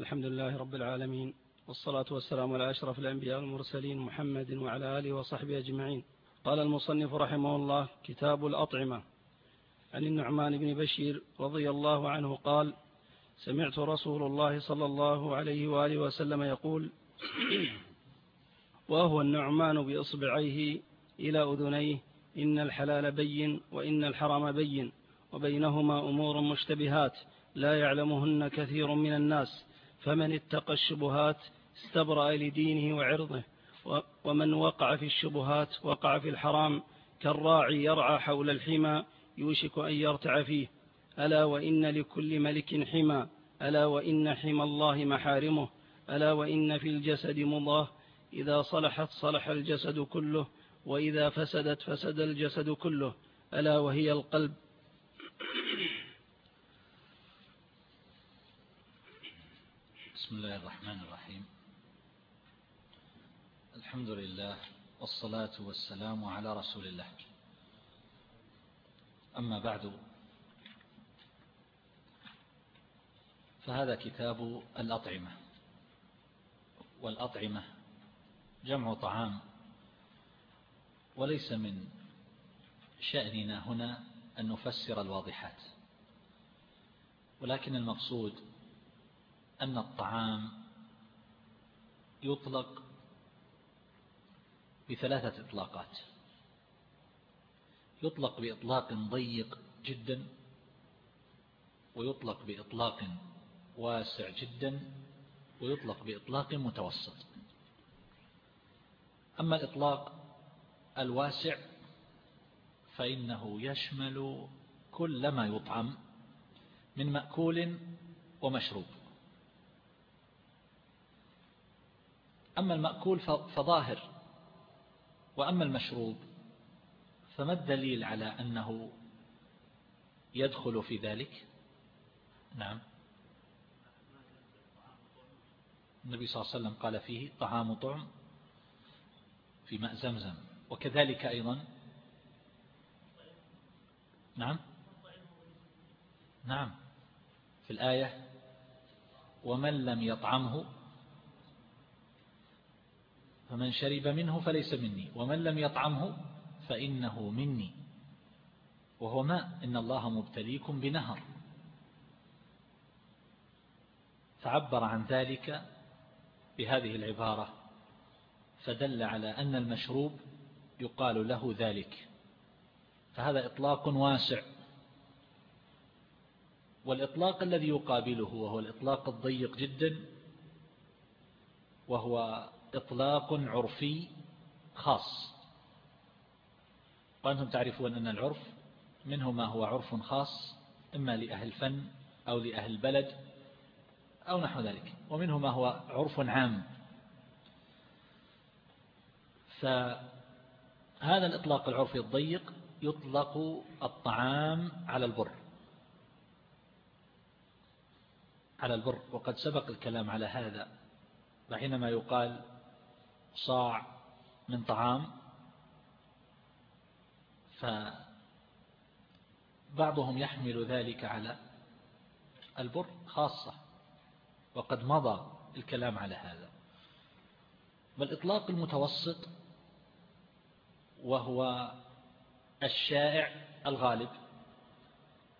الحمد لله رب العالمين والصلاة والسلام على أشرف الأنبياء والمرسلين محمد وعلى آله وصحبه أجمعين. قال المصنف رحمه الله كتاب الأطعمة. عن النعمان بن بشير رضي الله عنه قال سمعت رسول الله صلى الله عليه وآله وسلم يقول وهو النعمان بإصبعيه إلى أذنيه إن الحلال بين وإن الحرام بين وبينهما أمور مشتبهات لا يعلمهن كثير من الناس. فمن اتقى الشبهات استبرأ لدينه وعرضه ومن وقع في الشبهات وقع في الحرام كالراعي يرعى حول الحمى يوشك أن يرتع فيه. ألا وإن لكل ملك حمى ألا وإن حمى الله محارمه ألا وإن في الجسد مضاه. إذا صلحت صلح الجسد كله وإذا فسدت فسد الجسد كله ألا وهي القلب بسم الله الرحمن الرحيم. الحمد لله والصلاة والسلام على رسول الله. أما بعد فهذا كتاب الأطعمة. والأطعمة جمع طعام وليس من شأننا هنا أن نفسر الواضحات. ولكن المقصود أن الطعام يطلق بثلاثة إطلاقات. يطلق بإطلاق ضيق جدا ويطلق بإطلاق واسع جدا ويطلق بإطلاق متوسط. أما الإطلاق الواسع فإنه يشمل كل ما يطعم من مأكول ومشروب. أما المأكول فظاهر وأما المشروب فما الدليل على أنه يدخل في ذلك؟ نعم. النبي صلى الله عليه وسلم قال فيه طعام طعم في ماء زمزم وكذلك أيضا. نعم. نعم. في الآية ومن لم يطعمه فمن شرب منه فليس مني ومن لم يطعمه فإنه مني. وهو ماء إن الله مبتليكم بنهر. فعبر عن ذلك بهذه العبارة فدل على أن المشروب يقال له ذلك. فهذا إطلاق واسع. والإطلاق الذي يقابله وهو الإطلاق الضيق جدا وهو إطلاق عرفي خاص. وأنتم تعرفون أن العرف منه ما هو عرف خاص إما لأهل فن أو لأهل بلد أو نحو ذلك ومنه ما هو عرف عام. فهذا الإطلاق العرفي الضيق يطلق الطعام على البر. على البر. وقد سبق الكلام على هذا. وحينما يقال صاع من طعام فبعضهم يحمل ذلك على البر خاصة وقد مضى الكلام على هذا. والإطلاق المتوسط وهو الشائع الغالب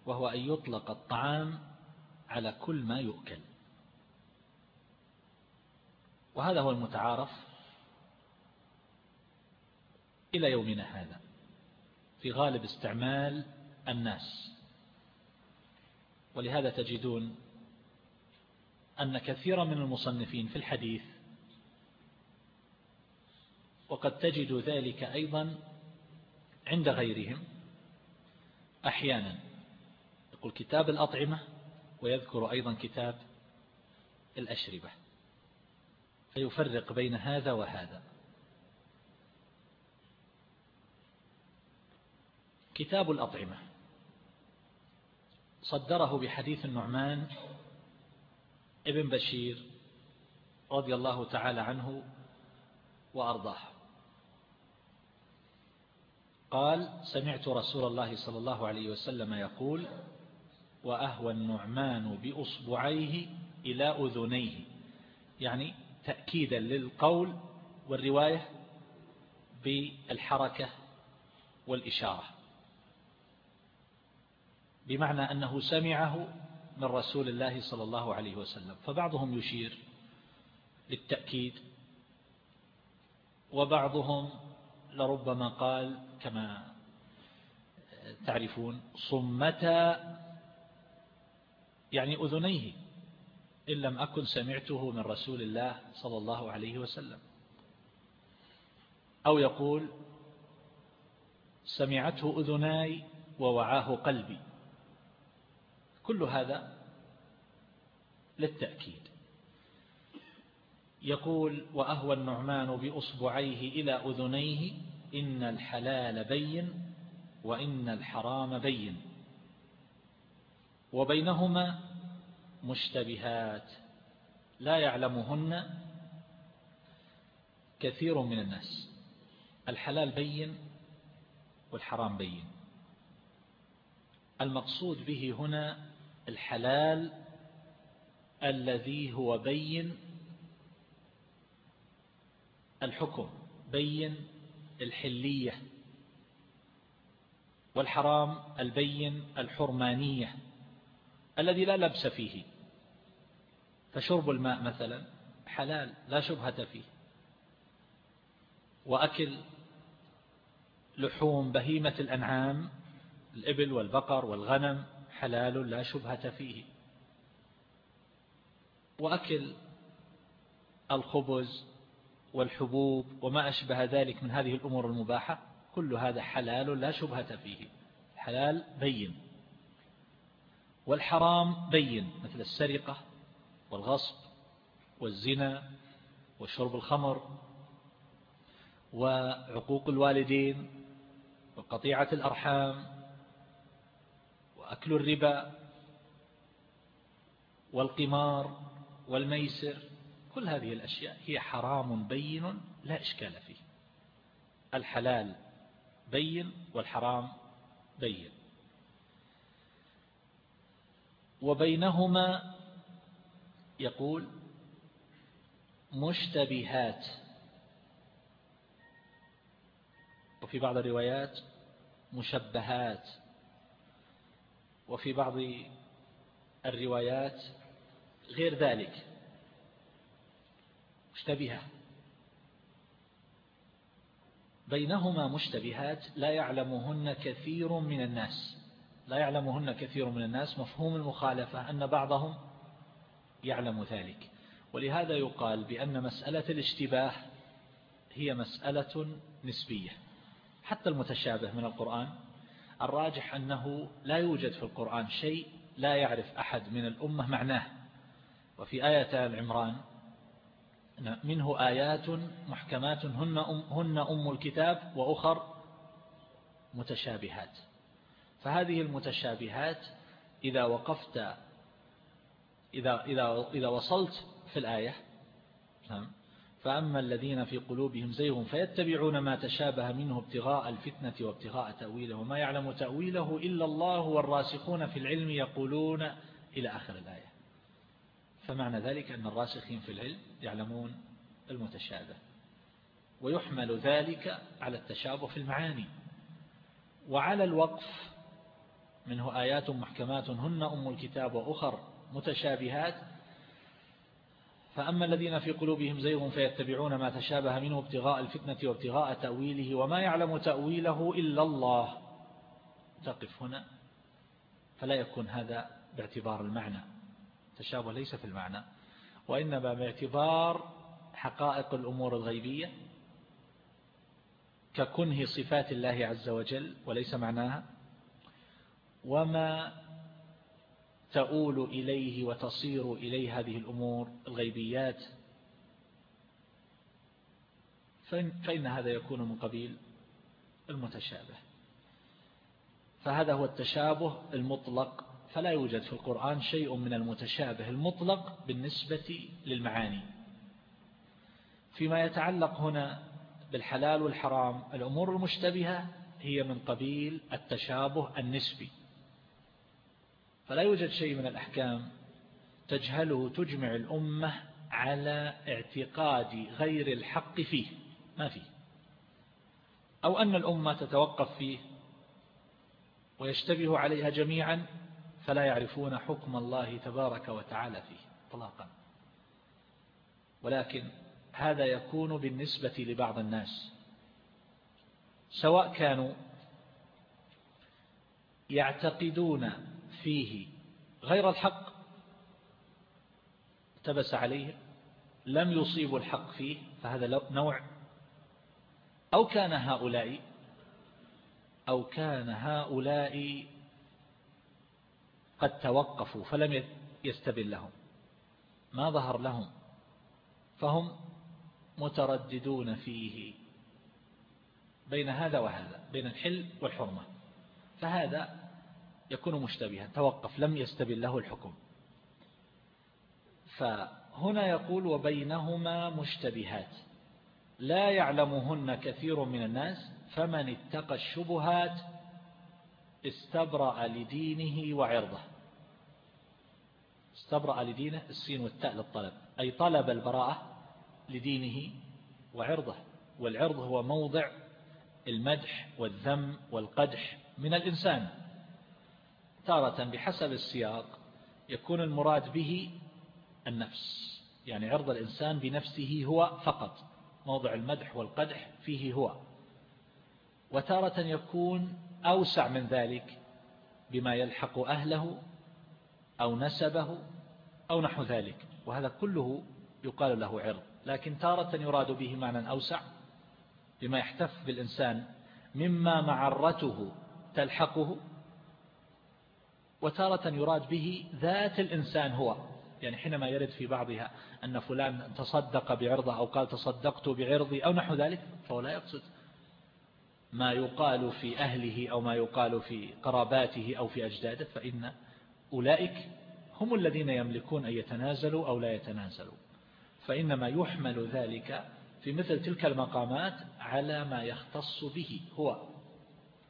وهو أن يطلق الطعام على كل ما يؤكل. وهذا هو المتعارف إلى يومنا هذا. في غالب استعمال الناس. ولهذا تجدون أن كثيرا من المصنفين في الحديث وقد تجد ذلك أيضا عند غيرهم أحيانا. يقول كتاب الأطعمة ويذكر أيضا كتاب الأشربة. فيفرق بين هذا وهذا. كتاب الأطعمة. صدره بحديث النعمان ابن بشير رضي الله تعالى عنه وأرضاه. قال سمعت رسول الله صلى الله عليه وسلم يقول وأهوى النعمان بأصبعيه إلى أذنيه. يعني تأكيدا للقول والرواية بالحركة والإشارة. بمعنى أنه سمعه من رسول الله صلى الله عليه وسلم. فبعضهم يشير للتأكيد وبعضهم لربما قال كما تعرفون صمتا يعني أذنيه إن لم أكن سمعته من رسول الله صلى الله عليه وسلم. أو يقول سمعته أذناي ووعاه قلبي. كل هذا للتأكيد. يقول وأهوى النعمان بأصبعيه إلى أذنيه إن الحلال بين وإن الحرام بين. وبينهما مشتبهات لا يعلمهن كثير من الناس. الحلال بين والحرام بين. المقصود به هنا الحلال الذي هو بين الحكم بين الحلية والحرام البين الحرمانية الذي لا لبس فيه. فشرب الماء مثلا حلال لا شبهة فيه. وأكل لحوم بهيمة الأنعام الإبل والبقر والغنم حلال لا شبهة فيه. وأكل الخبز والحبوب وما أشبه ذلك من هذه الأمور المباحة كل هذا حلال لا شبهة فيه. حلال بين. والحرام بين مثل السرقة والغصب والزنا وشرب الخمر وعقوق الوالدين وقطيعة الأرحام وأكل الربا والقمار والميسر كل هذه الأشياء هي حرام بين لا إشكال فيه. الحلال بين والحرام بين. وبينهما يقول مشتبهات. وفي بعض الروايات مشبهات. وفي بعض الروايات غير ذلك مشتبهة. بينهما مشتبهات لا يعلمهن كثير من الناس. لا يعلمهن كثير من الناس. مفهوم المخالفة أن بعضهم يعلم ذلك. ولهذا يقال بأن مسألة الاشتباه هي مسألة نسبية. حتى المتشابه من القرآن الراجح أنه لا يوجد في القرآن شيء لا يعرف أحد من الأمة معناه. وفي آية العمران منه آيات محكمات هن أم, هن أم الكتاب وأخر متشابهات. فهذه المتشابهات إذا وقفت إذا, إذا, إذا وصلت في الآية نعم فأما الذين في قلوبهم زيغ فيتبعون ما تشابه منه ابتغاء الفتنة وابتغاء تأويله. وما يعلم تأويله إلا الله والراسخون في العلم يقولون إلى آخر الآية. فمعنى ذلك أن الراسخين في العلم يعلمون المتشابه. ويحمل ذلك على التشابه في المعاني. وعلى الوقف منه آيات محكمات هن أم الكتاب وأخر متشابهات فأما الذين في قلوبهم زيغ فيتبعون ما تشابه منه ابتغاء الفتنة وابتغاء تأويله وما يعلم تأويله إلا الله. تقف هنا. فلا يكون هذا باعتبار المعنى. تشابه ليس في المعنى. وإنما باعتبار حقائق الأمور الغيبية ككنه صفات الله عز وجل وليس معناها. وما تؤول إليه وتصير إليه هذه الأمور الغيبيات. فإن هذا يكون من قبيل المتشابه. فهذا هو التشابه المطلق. فلا يوجد في القرآن شيء من المتشابه المطلق بالنسبة للمعاني. فيما يتعلق هنا بالحلال والحرام الأمور المشتبهة هي من قبيل التشابه النسبي. فلا يوجد شيء من الأحكام تجهله تجمع الأمة على اعتقاد غير الحق فيه. ما فيه. أو أن الأمة تتوقف فيه ويشتبه عليها جميعا فلا يعرفون حكم الله تبارك وتعالى فيه طلاقا ولكن هذا يكون بالنسبة لبعض الناس. سواء كانوا يعتقدون فيه غير الحق التبس عليه لم يصيبوا الحق فيه فهذا نوع. أو كان هؤلاء أو كان هؤلاء قد توقفوا فلم يستبن لهم. ما ظهر لهم فهم مترددون فيه بين هذا وهذا بين الحل والحرمة. فهذا يكون مشتبها توقف لم يستبن له الحكم. فهنا يقول وبينهما مشتبهات. لا يعلمهن كثير من الناس فمن اتقى الشبهات استبرأ لدينه وعرضه. استبرأ لدينه السين والتاء للطلب. أي طلب البراءة لدينه وعرضه. والعرض هو موضع المدح والذم والقدح من الإنسان. تارة بحسب السياق يكون المراد به النفس. يعني عرض الإنسان بنفسه هو فقط. موضع المدح والقدح فيه هو. وتارة يكون أوسع من ذلك بما يلحق أهله أو نسبه أو نحو ذلك. وهذا كله يقال له عرض. لكن تارة يراد به معنى أوسع بما يحتف بالإنسان مما معرته تلحقه وتارة يراد به ذات الإنسان هو. يعني حينما يرد في بعضها أن فلان تصدق بعرضه أو قال تصدقت بعرضي أو نحو ذلك فهو لا يقصد. ما يقال في أهله أو ما يقال في قراباته أو في أجداده فإن أولئك هم الذين يملكون أن يتنازلوا أو لا يتنازلوا. فإنما يحمل ذلك في مثل تلك المقامات على ما يختص به هو.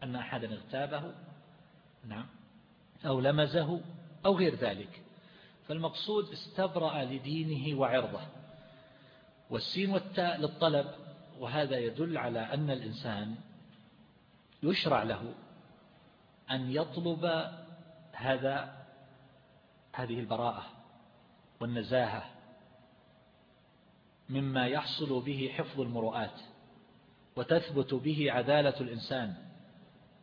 أن أحدا اغتابه؟ نعم. أو لمزه أو غير ذلك. فالمقصود استبرأ لدينه وعرضه. والسين والتاء للطلب وهذا يدل على أن الإنسان يشرع له أن يطلب هذا هذه البراءة والنزاهة مما يحصل به حفظ المرؤات وتثبت به عدالة الإنسان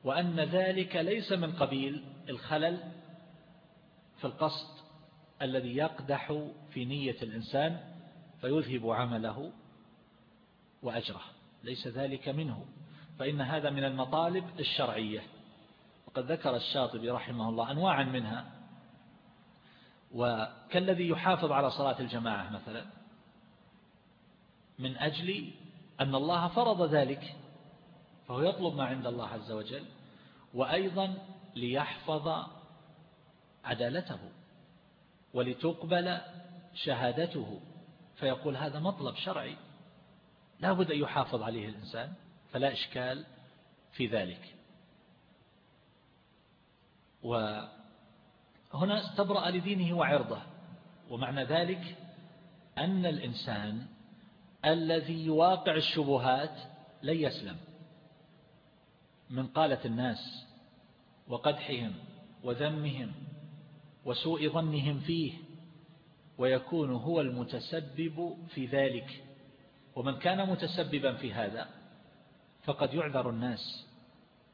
وأن ذلك ليس من قبيل الخلل في القصد الذي يقدح في نية الإنسان فيذهب عمله وأجره ليس ذلك منه فإن هذا من المطالب الشرعية. وقد ذكر الشاطبي رحمه الله أنواعا منها. وكالذي يحافظ على صلاة الجماعة مثلا من أجل أن الله فرض ذلك فهو يطلب ما عند الله عز وجل وأيضا ليحفظ عدالته ولتقبل شهادته. فيقول هذا مطلب شرعي. لا بد أن يحافظ عليه الإنسان فلا إشكال في ذلك. وهنا استبرأ لدينه وعرضه. ومعنى ذلك أن الإنسان الذي يواقع الشبهات لن يسلم. من قالة الناس وقدحهم وذمهم وسوء ظنهم فيه ويكون هو المتسبب في ذلك. ومن كان متسببا في هذا فقد يعذر الناس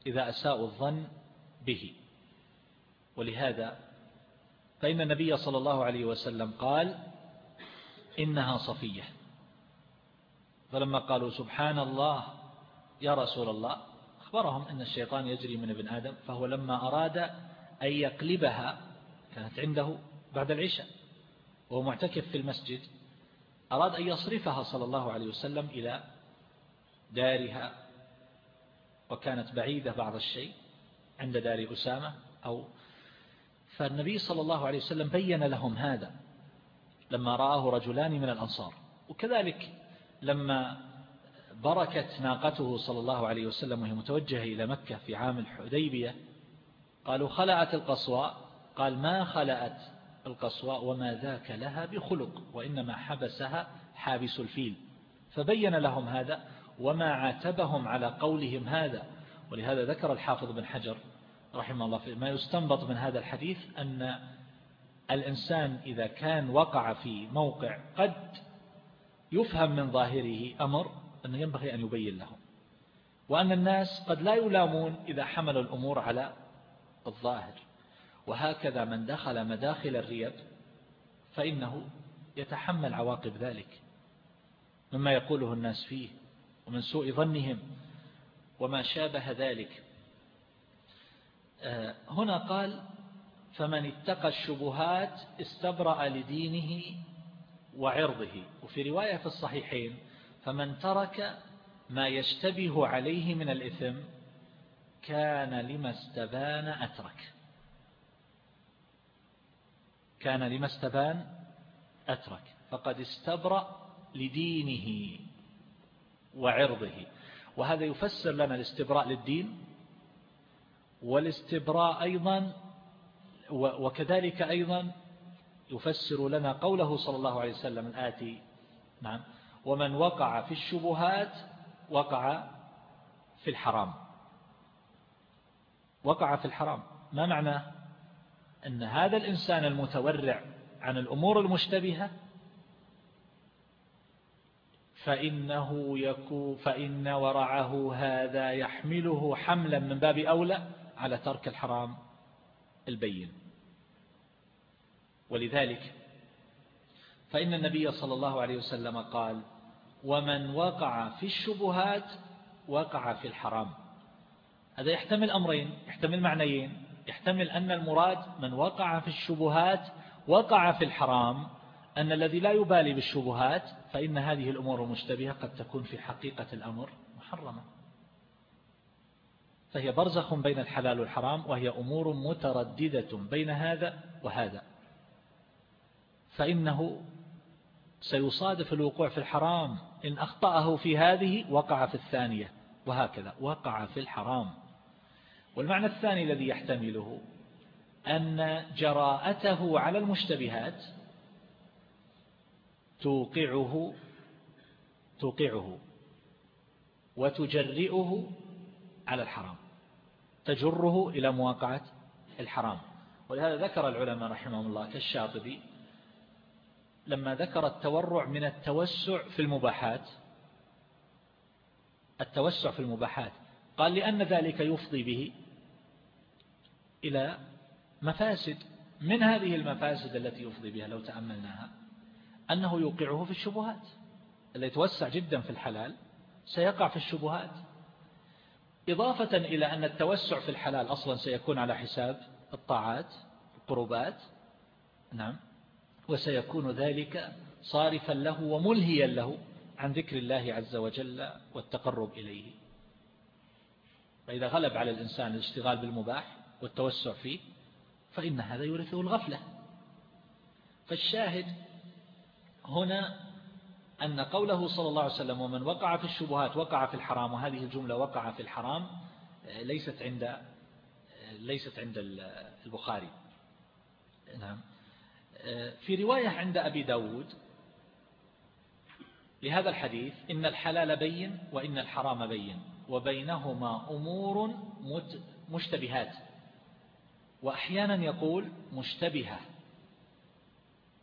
إذا أساءوا الظن به. ولهذا فإن النبي صلى الله عليه وسلم قال إنها صفية. فلما قالوا سبحان الله يا رسول الله أخبرهم أن الشيطان يجري من ابن آدم فهو لما أراد أن يقلبها كانت عنده بعد العشاء وهو معتكف في المسجد أراد أن يصرفها صلى الله عليه وسلم إلى دارها وكانت بعيدة بعض الشيء عند دار أسامة أو فالنبي صلى الله عليه وسلم بين لهم هذا لما رآه رجلان من الأنصار وكذلك لما بركت ناقته صلى الله عليه وسلم وهي متوجهة إلى مكة في عام الحديبية. قالوا خلعت القصواء. قال ما خلأت القصواء وما ذاك لها بخلق وإنما حبسها حابس الفيل. فبين لهم هذا وما عاتبهم على قولهم هذا. ولهذا ذكر الحافظ بن حجر رحمه الله ما يستنبط من هذا الحديث أن الإنسان إذا كان وقع في موقع قد يفهم من ظاهره أمر أنه ينبغي أن يبين لهم. وأن الناس قد لا يلامون إذا حملوا الأمور على الظاهر. وهكذا من دخل مداخل الريب فإنه يتحمل عواقب ذلك. مما يقوله الناس فيه ومن سوء ظنهم وما شابه ذلك. آه، هنا قال فمن اتقى الشبهات استبرأ لدينه وعرضه. وفي رواية في الصحيحين فمن ترك ما يشتبه عليه من الإثم كان لما استبان أترك. كان لما استبان أترك. فقد استبرأ لدينه وعرضه. وهذا يفسر لنا الاستبراء للدين والاستبراء أيضا وكذلك أيضا يفسر لنا قوله صلى الله عليه وسلم الآتي نعم ومن وقع في الشبهات وقع في الحرام. وقع في الحرام. ما معنى أن هذا الإنسان المتورع عن الأمور المشتبهة؟ فإنه يكون فإن ورعه هذا يحمله حملا من باب أولى على ترك الحرام البين. ولذلك فإن النبي صلى الله عليه وسلم قال ومن وقع في الشبهات وقع في الحرام. هذا يحتمل أمرين يحتمل معنيين يحتمل أن المراد من وقع في الشبهات وقع في الحرام أن الذي لا يبالي بالشبهات فإن هذه الأمور المشتبهة قد تكون في حقيقة الأمر محرمة. فهي برزخ بين الحلال والحرام وهي أمور مترددة بين هذا وهذا. فإنه سيصادف الوقوع في الحرام إن أخطأه في هذه وقع في الثانية وهكذا وقع في الحرام. والمعنى الثاني الذي يحتمله أن جراءته على المشتبهات توقعه توقعه وتجرئه على الحرام تجره إلى مواقعة الحرام. ولهذا ذكر العلماء رحمهم الله كالشاطبي لما ذكر التورع من التوسع في المباحات التوسع في المباحات قال لأن ذلك يفضي به إلى مفاسد من هذه المفاسد التي يفضي بها لو تأملناها؟ أنه يوقعه في الشبهات اللي يتوسع جدا في الحلال سيقع في الشبهات. إضافة إلى أن التوسع في الحلال أصلا سيكون على حساب الطاعات القربات نعم. وسيكون ذلك صارفا له وملهيا له عن ذكر الله عز وجل والتقرب إليه. فإذا غلب على الإنسان الاشتغال بالمباح والتوسع فيه فإن هذا يورثه الغفلة. فالشاهد هنا أن قوله صلى الله عليه وسلم ومن وقع في الشبهات وقع في الحرام وهذه الجملة وقع في الحرام ليست عند ليست عند البخاري. نعم. في رواية عند أبي داود لهذا الحديث إن الحلال بين وإن الحرام بين وبينهما أمور مشتبهات. وأحيانا يقول مشتبهة.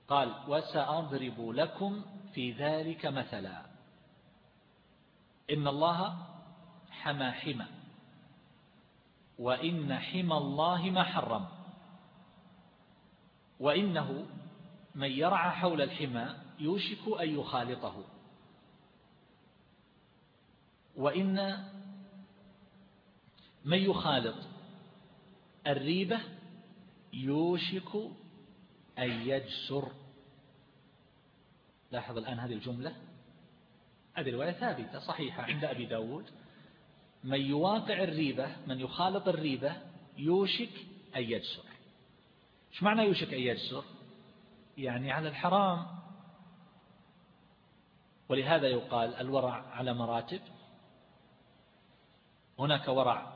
قال وسأضرب لكم في ذلك مثلا. إن الله حمى حمى وإن حمى الله ما حرم. وإنه من يرعى حول الحمى يوشك أن يخالطه. وإن من يخالط الريبة يوشك أن يجسر. لاحظ الآن هذه الجملة. هذه الرواية ثابتة صحيحة عند أبي داود. من يواقع الريبة من يخالط الريبة يوشك أن يجسر. إيش معنى يوشك أن يجسر يعني على الحرام. ولهذا يقال الورع على مراتب. هناك ورع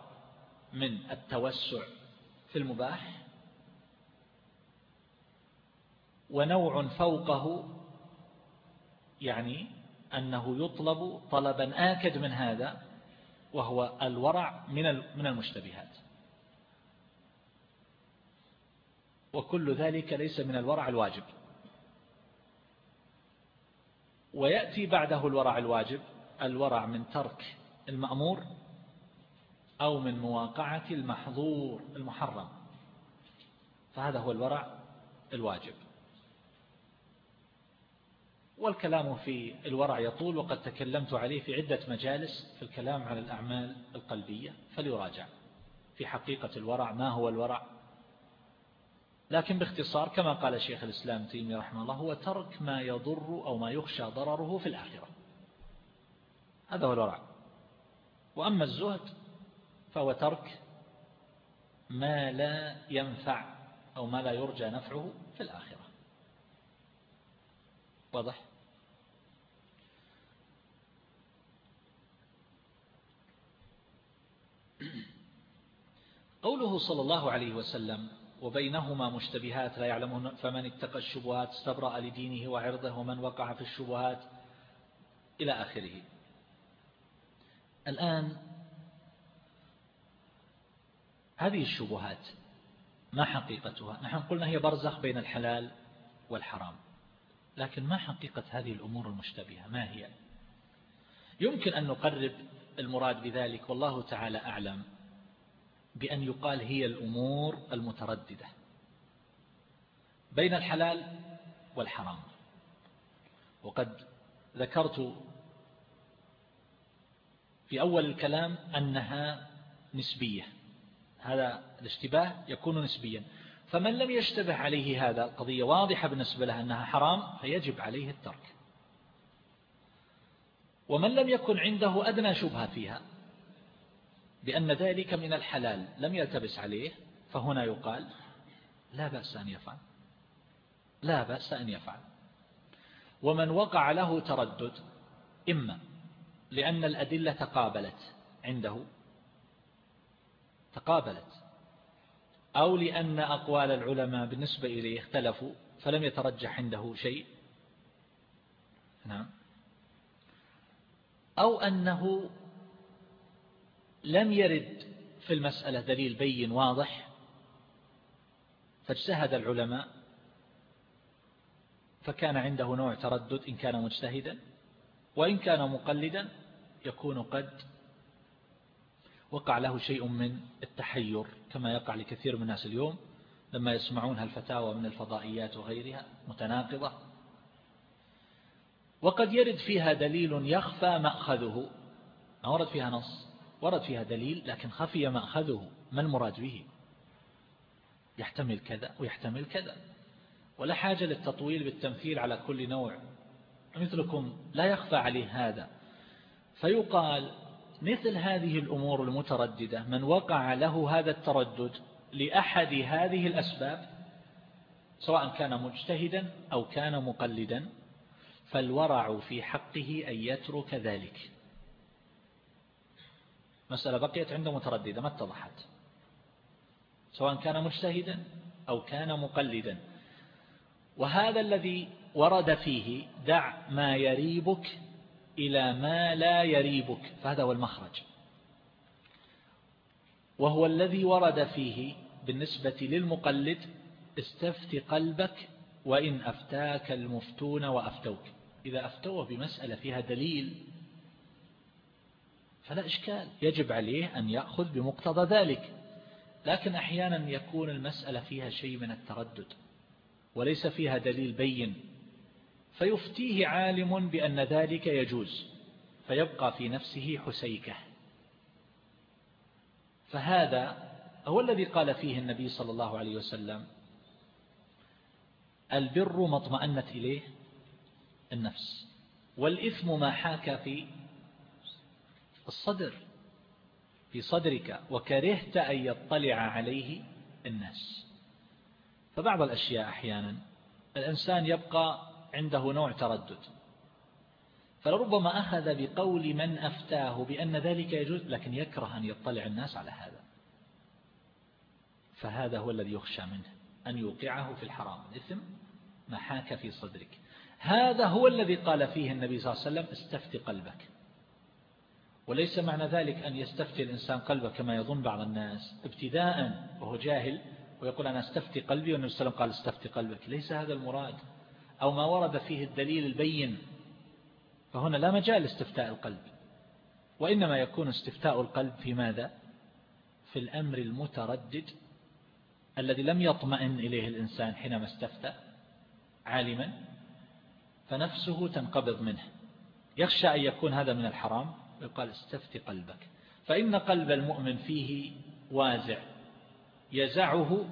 من التوسع في المباح. ونوع فوقه يعني أنه يطلب طلبا آكد من هذا وهو الورع من من المشتبهات. وكل ذلك ليس من الورع الواجب. ويأتي بعده الورع الواجب الورع من ترك المأمور أو من مواقعة المحظور المحرم. فهذا هو الورع الواجب. والكلام في الورع يطول وقد تكلمت عليه في عدة مجالس في الكلام على الأعمال القلبية فليراجع في حقيقة الورع ما هو الورع لكن باختصار كما قال شيخ الإسلام تيمي رحمه الله هو ترك ما يضر أو ما يخشى ضرره في الآخرة. هذا هو الورع وأما الزهد فهو ترك ما لا ينفع أو ما لا يرجى نفعه في الآخرة. واضح؟ قوله صلى الله عليه وسلم وبينهما مشتبهات لا يعلمون فمن اتقى الشبهات استبرأ لدينه وعرضه ومن وقع في الشبهات إلى آخره. الآن هذه الشبهات ما حقيقتها؟ نحن قلنا هي برزخ بين الحلال والحرام لكن ما حقيقة هذه الأمور المشتبهة؟ ما هي؟ يمكن أن نقرب المراد بذلك والله تعالى أعلم. بأن يقال هي الأمور المترددة بين الحلال والحرام. وقد ذكرت في أول الكلام أنها نسبية. هذا الاشتباه يكون نسبيا. فمن لم يشتبه عليه هذا قضية واضحة بالنسبة له أنها حرام فيجب عليه الترك. ومن لم يكن عنده أدنى شبهة فيها بأن ذلك من الحلال لم يلتبس عليه فهنا يقال لا بأس أن يفعل. لا بأس أن يفعل. ومن وقع له تردد إما لأن الأدلة تقابلت عنده تقابلت أو لأن أقوال العلماء بالنسبة إليه اختلفوا فلم يترجح عنده شيء. نعم. أو أنه لم يرد في المسألة دليل بين واضح فاجتهد العلماء فكان عنده نوع تردد إن كان مجتهدا وإن كان مقلدا يكون قد وقع له شيء من التحير كما يقع لكثير من الناس اليوم لما يسمعون هالفتاوى من الفضائيات وغيرها متناقضة. وقد يرد فيها دليل يخفى مأخذه ما ورد فيها نص. ورد فيها دليل لكن خفي مأخذه. ما المراد به؟ يحتمل كذا ويحتمل كذا. ولا حاجة للتطويل بالتمثيل على كل نوع. مثلكم لا يخفى عليه هذا. فيقال مثل هذه الأمور المترددة من وقع له هذا التردد لأحد هذه الأسباب سواء كان مجتهدا أو كان مقلدا فالورع في حقه أن يترك ذلك. مسألة بقيت عنده مترددة ما اتضحت. سواء كان مجتهدا أو كان مقلدا. وهذا الذي ورد فيه دع ما يريبك إلى ما لا يريبك. فهذا هو المخرج. وهو الذي ورد فيه بالنسبة للمقلد استفت قلبك وإن أفتاك المفتون وأفتوك. إذا أفتوه بمسألة فيها دليل فلا إشكال. يجب عليه أن يأخذ بمقتضى ذلك. لكن أحيانا يكون المسألة فيها شيء من التردد وليس فيها دليل بين. فيفتيه عالم بأن ذلك يجوز فيبقى في نفسه حسيكة. فهذا هو الذي قال فيه النبي صلى الله عليه وسلم البر ما اطمأنت إليه النفس والإثم ما حاك في الصدر في صدرك وكرهت أن يطلع عليه الناس. فبعض الأشياء أحيانا الإنسان يبقى عنده نوع تردد. فلربما أخذ بقول من أفتاه بأن ذلك يجوز لكن يكره أن يطلع الناس على هذا. فهذا هو الذي يخشى منه أن يوقعه في الحرام. الإثم ما حاك في صدرك. هذا هو الذي قال فيه النبي صلى الله عليه وسلم استفت قلبك. وليس معنى ذلك أن يستفتي الإنسان قلبه كما يظن بعض الناس ابتداء وهو جاهل ويقول أنا أستفتي قلبي والنبي صلى الله عليه وسلم قال استفتي قلبك. ليس هذا المراد. أو ما ورد فيه الدليل البين فهنا لا مجال لاستفتاء القلب. وإنما يكون استفتاء القلب في ماذا؟ في الأمر المتردد الذي لم يطمئن إليه الإنسان حينما استفتى عالما فنفسه تنقبض منه. يخشى أن يكون هذا من الحرام. يقال استفت قلبك. فإن قلب المؤمن فيه وازع يزعه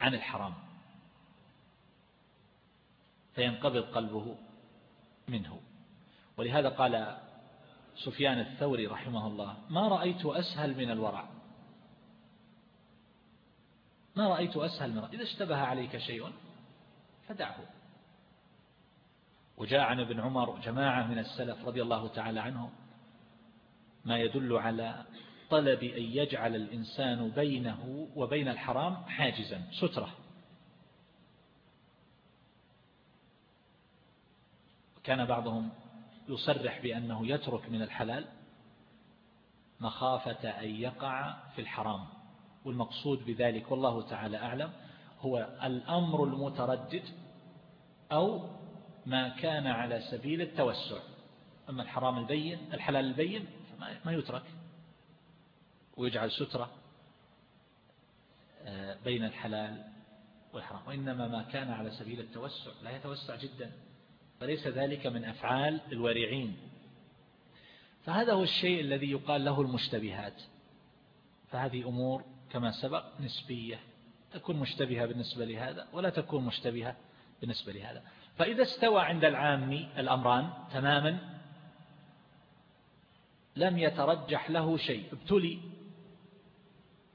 عن الحرام فينقبض قلبه منه. ولهذا قال سفيان الثوري رحمه الله ما رأيت أسهل من الورع. ما رأيت أسهل من إذا اشتبه عليك شيء فدعه. وجاء عن ابن عمر جماعة من السلف رضي الله تعالى عنهم ما يدل على طلب أن يجعل الإنسان بينه وبين الحرام حاجزا سترة. كان بعضهم يصرح بأنه يترك من الحلال مخافة أن يقع في الحرام. والمقصود بذلك والله تعالى أعلم هو الأمر المتردد أو ما كان على سبيل التوسع. أما الحرام البين الحلال البين ما يترك. ويجعل سترة آه، بين الحلال والحرام. وإنما ما كان على سبيل التوسع لا يتوسع جدا. فليس ذلك من أفعال الورعين. فهذا هو الشيء الذي يقال له المشتبهات. فهذه أمور كما سبق نسبية. تكون مشتبهة بالنسبة لهذا ولا تكون مشتبهة بالنسبة لهذا. فإذا استوى عند العام الأمران تماما لم يترجح له شيء ابتلي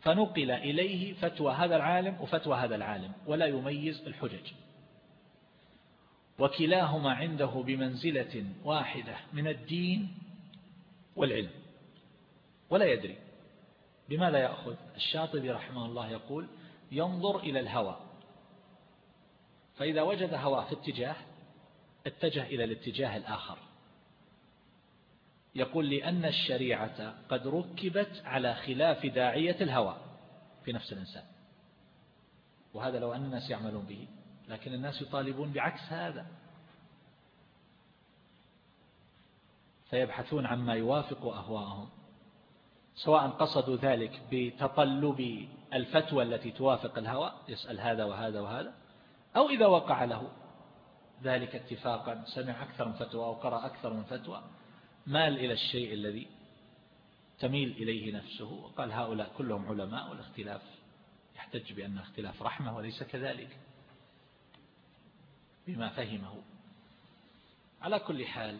فنقل إليه فتوى هذا العالم وفتوى هذا العالم ولا يميز الحجج. وكلاهما عنده بمنزلة واحدة من الدين والعلم ولا يدري. بماذا يأخذ؟ الشاطبي رحمه الله يقول ينظر إلى الهوى. فإذا وجد هواه في اتجاه اتجه إلى الاتجاه الآخر. يقول لأن الشريعة قد ركبت على خلاف داعية الهوى في نفس الإنسان. وهذا لو أن الناس يعملون به لكن الناس يطالبون بعكس هذا. فيبحثون عما يوافق أهواءهم سواء قصدوا ذلك بتطلب الفتوى التي توافق الهوى يسأل هذا وهذا وهذا أو إذا وقع له. ذلك اتفاقا. سمع أكثر من فتوى أو قرأ أكثر من فتوى. مال إلى الشيء الذي تميل إليه نفسه. وقال هؤلاء كلهم علماء والاختلاف يحتج بأن اختلاف رحمة وليس كذلك. بما فهمه. على كل حال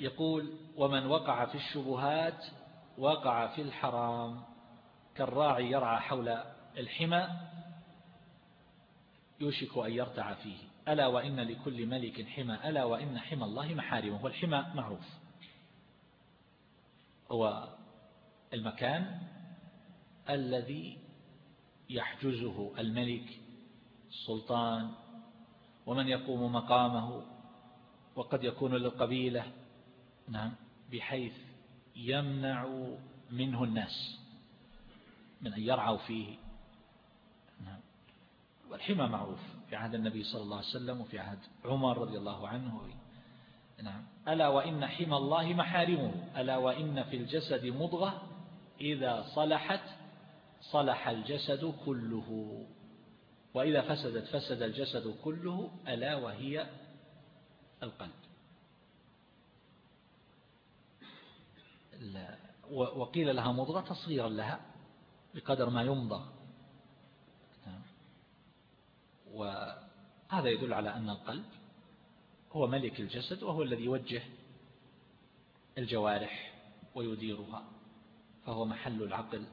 يقول ومن وقع في الشبهات وقع في الحرام كالراعي يرعى حول الحمى يوشك أن يرتع فيه. ألا وإن لكل ملك حمى ألا وإن حمى الله محارمه والحمى معروف. هو المكان الذي يحجزه الملك السلطان ومن يقوم مقامه وقد يكون للقبيلة. نعم بحيث يمنع منه الناس من أن يرعوا فيه. والحمى معروف في عهد النبي صلى الله عليه وسلم وفي عهد عمر رضي الله عنه. نعم. ألا وإن حمى الله محارمه. ألا وإن في الجسد مضغة. إذا صلحت صلح الجسد كله. وإذا فسدت فسد الجسد كله. ألا وهي القلب. وقيل لها مضغة تصغيرا لها بقدر ما يمضغ. وهذا يدل على أن القلب هو ملك الجسد وهو الذي يوجه الجوارح ويديرها فهو محل العقل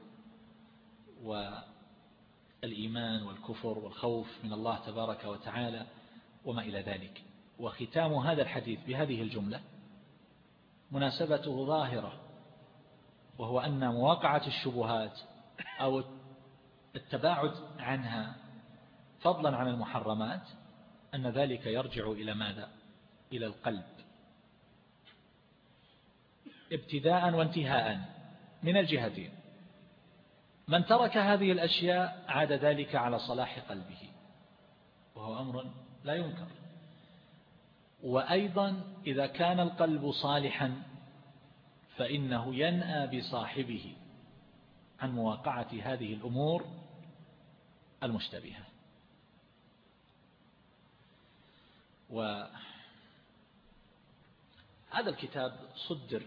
والإيمان والكفر والخوف من الله تبارك وتعالى وما إلى ذلك. وختام هذا الحديث بهذه الجملة مناسبته ظاهرة وهو أن مواقعة الشبهات أو التباعد عنها فضلا عن المحرمات أن ذلك يرجع إلى ماذا؟ إلى القلب. ابتداء وانتهاء من الجهتين. من ترك هذه الأشياء عاد ذلك على صلاح قلبه وهو أمر لا ينكر. وأيضا إذا كان القلب صالحا فإنه ينأى بصاحبه عن مواقعة هذه الأمور المشتبهة. وهذا الكتاب صدر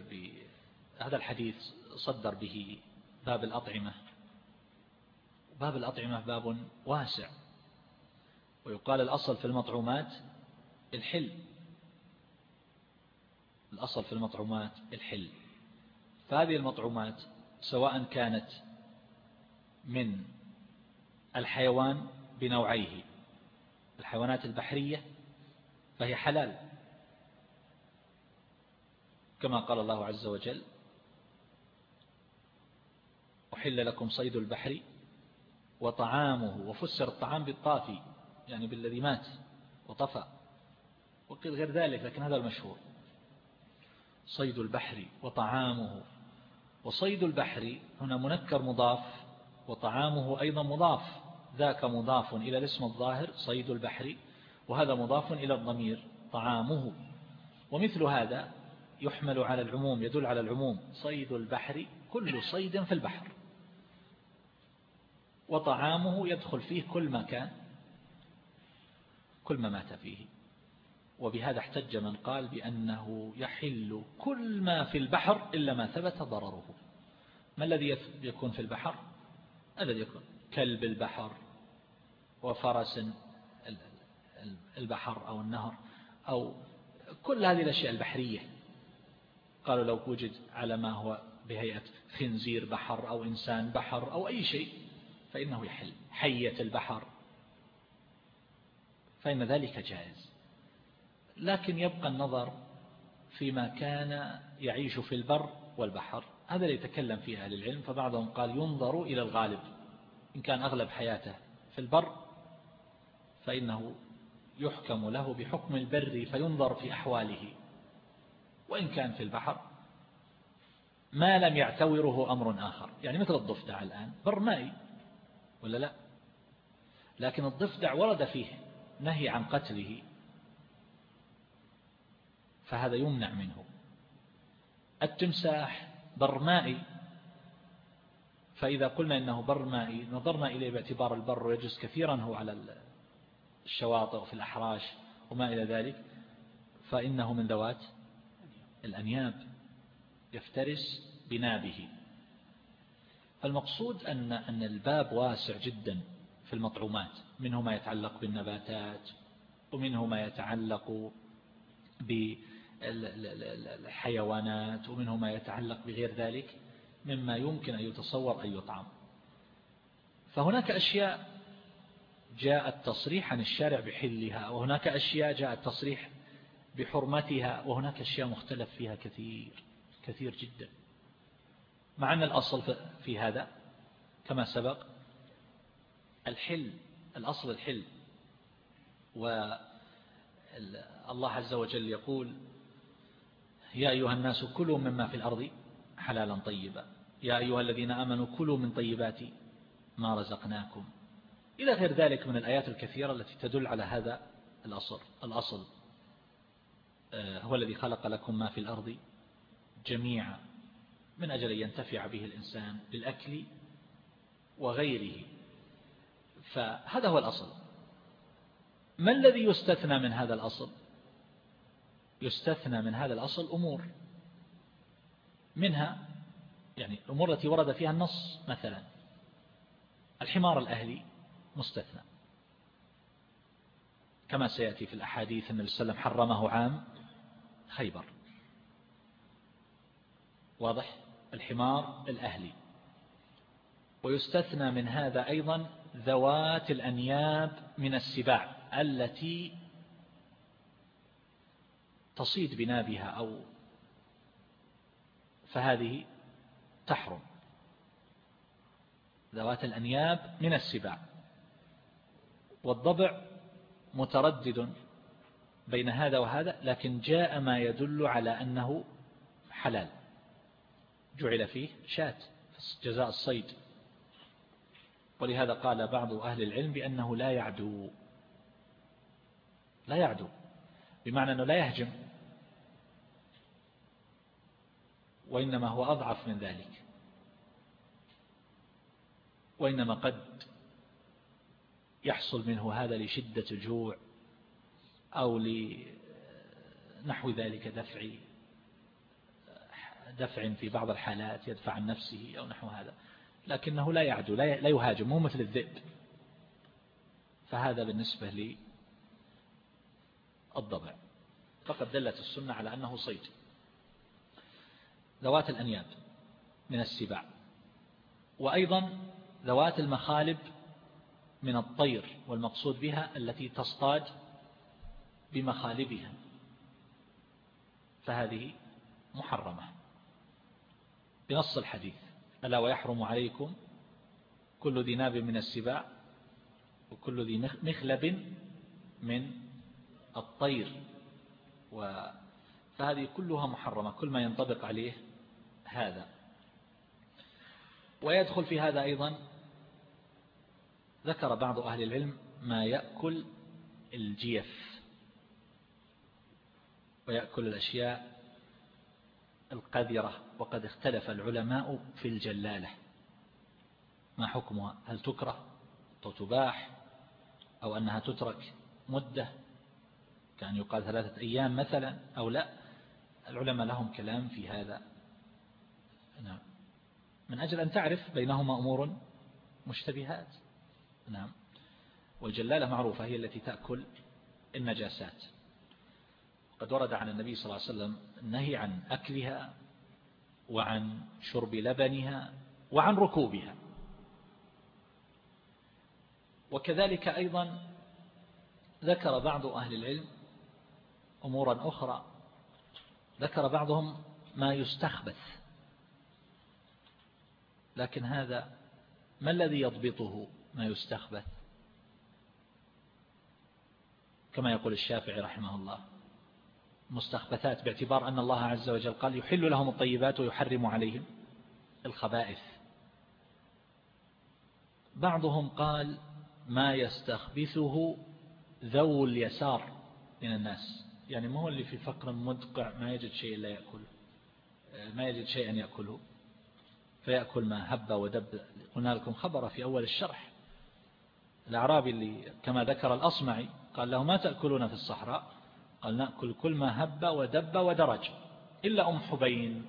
هذا الحديث صدر به باب الأطعمة. باب الأطعمة باب واسع. ويقال الأصل في المطعومات الحل. الأصل في المطعومات الحل. فهذه المطعومات سواء كانت من الحيوان بنوعيه. الحيوانات البحرية فهي حلال. كما قال الله عز وجل أحل لكم صيد البحر وطعامه وفسر الطعام بالطافي يعني بالذي مات وطفى وقيل غير ذلك لكن هذا المشهور. صيد البحر وطعامه. وصيد البحر هنا منكر مضاف وطعامه أيضا مضاف. ذاك مضاف إلى الاسم الظاهر صيد البحر وهذا مضاف إلى الضمير طعامه. ومثل هذا يحمل على العموم يدل على العموم. صيد البحر كل صيد في البحر. وطعامه يدخل فيه كل ما كان كل ما مات فيه. وبهذا احتج من قال بأنه يحل كل ما في البحر إلا ما ثبت ضرره. ما الذي يكون في البحر؟ الذي يكون كلب البحر وفرس البحر أو النهر أو كل هذه الأشياء البحرية. قالوا لو وجد على ما هو بهيئة خنزير بحر أو إنسان بحر أو أي شيء فإنه يحل. حية البحر. فإن ذلك جائز. لكن يبقى النظر فيما كان يعيش في البر والبحر. هذا اللي يتكلم فيه أهل العلم. فبعضهم قال ينظر إلى الغالب. إن كان أغلب حياته في البر فإنه يحكم له بحكم البر فينظر في أحواله وإن كان في البحر ما لم يعتوره أمر آخر. يعني مثل الضفدع الآن بر مائي ولا لا؟ لكن الضفدع ورد فيه نهي عن قتله فهذا يمنع منه. التمساح برمائي فإذا قلنا إنه برمائي نظرنا إليه باعتبار البر ويجلس كثيرا هو على الشواطئ وفي الأحراش وما إلى ذلك فإنه من ذوات الأنياب يفترس بنابه. فالمقصود أن أن الباب واسع جدا في المطعومات منه ما يتعلق بالنباتات ومنه ما يتعلق بالحيوانات ومنه ما يتعلق بغير ذلك مما يمكن أن يتصور أن يطعم. فهناك أشياء جاء التصريح عن الشارع بحلها وهناك أشياء جاء التصريح بحرمتها وهناك أشياء مختلف فيها كثير كثير جدا. مع أن الأصل في هذا كما سبق الحل الأصل الحل والله عز وجل يقول يا أيها الناس كلوا مما في الأرض حلالا طيبا. يا أيها الذين آمنوا كلوا من طيبات ما رزقناكم. إلى غير ذلك من الآيات الكثيرة التي تدل على هذا الأصل. الأصل آه، هو الذي خلق لكم ما في الأرض جميعا من أجل أن ينتفع به الإنسان بالأكل وغيره. فهذا هو الأصل. ما الذي يستثنى من هذا الأصل؟ يستثنى من هذا الأصل أمور. منها يعني الأمور التي ورد فيها النص مثلا الحمار الأهلي. مستثنى. كما سيأتي في الأحاديث عليه وسلم حرمه عام خيبر. واضح؟ الحمار الأهلي. ويستثنى من هذا أيضا ذوات الأنياب من السباع التي تصيد بنابها أو فهذه تحرم. ذوات الأنياب من السباع. والضبع متردد بين هذا وهذا لكن جاء ما يدل على أنه حلال. جعل فيه شاة جزاء الصيد. ولهذا قال بعض أهل العلم بأنه لا يعدو. لا يعدو بمعنى أنه لا يهجم وإنما هو أضعف من ذلك وإنما قد يحصل منه هذا لشدة الجوع أو لنحو ذلك دفع دفع في بعض الحالات يدفع عن نفسه أو نحو هذا. لكنه لا يعدو لا يهاجم مو مثل الذئب. فهذا بالنسبة للضبع. فقد دلت السنة على أنه صيد. ذوات الأنياب من السباع. وأيضا ذوات المخالب من الطير والمقصود بها التي تصطاد بمخالبها. فهذه محرمة. بنص الحديث. ألا ويحرم عليكم كل ذي ناب من السباع وكل ذي مخلب من الطير. فهذه كلها محرمة. كل ما ينطبق عليه هذا. ويدخل في هذا أيضا ذكر بعض أهل العلم ما يأكل الجيف ويأكل الأشياء القذرة وقد اختلف العلماء في الجلالة. ما حكمها؟ هل تكره أو تباح أو أنها تترك مدة؟ كان يقال ثلاثة أيام مثلا أو لا؟ العلماء لهم كلام في هذا. نعم. من أجل أن تعرف بينهما أمور مشتبهات. نعم. والجلالة معروفة هي التي تأكل النجاسات. قد ورد عن النبي صلى الله عليه وسلم النهي عن أكلها وعن شرب لبنها وعن ركوبها. وكذلك أيضا ذكر بعض أهل العلم أمورا أخرى ذكر بعضهم ما يستخبث. لكن هذا ما الذي يضبطه؟ ما يستخبث. كما يقول الشافعي رحمه الله مستخبثات باعتبار أن الله عز وجل قال يحل لهم الطيبات ويحرم عليهم الخبائث. بعضهم قال ما يستخبثه ذو اليسار من الناس. يعني ما هو اللي في فقر مدقع ما يجد شيء إلا يأكل ما يجد شيئا يأكله فيأكل ما هب ودب. قلنا لكم خبر في أول الشرح. الأعرابي اللي كما ذكر الأصمعي قال له ما تأكلون في الصحراء؟ قال نأكل كل ما هب ودب ودرج إلا أم حبين.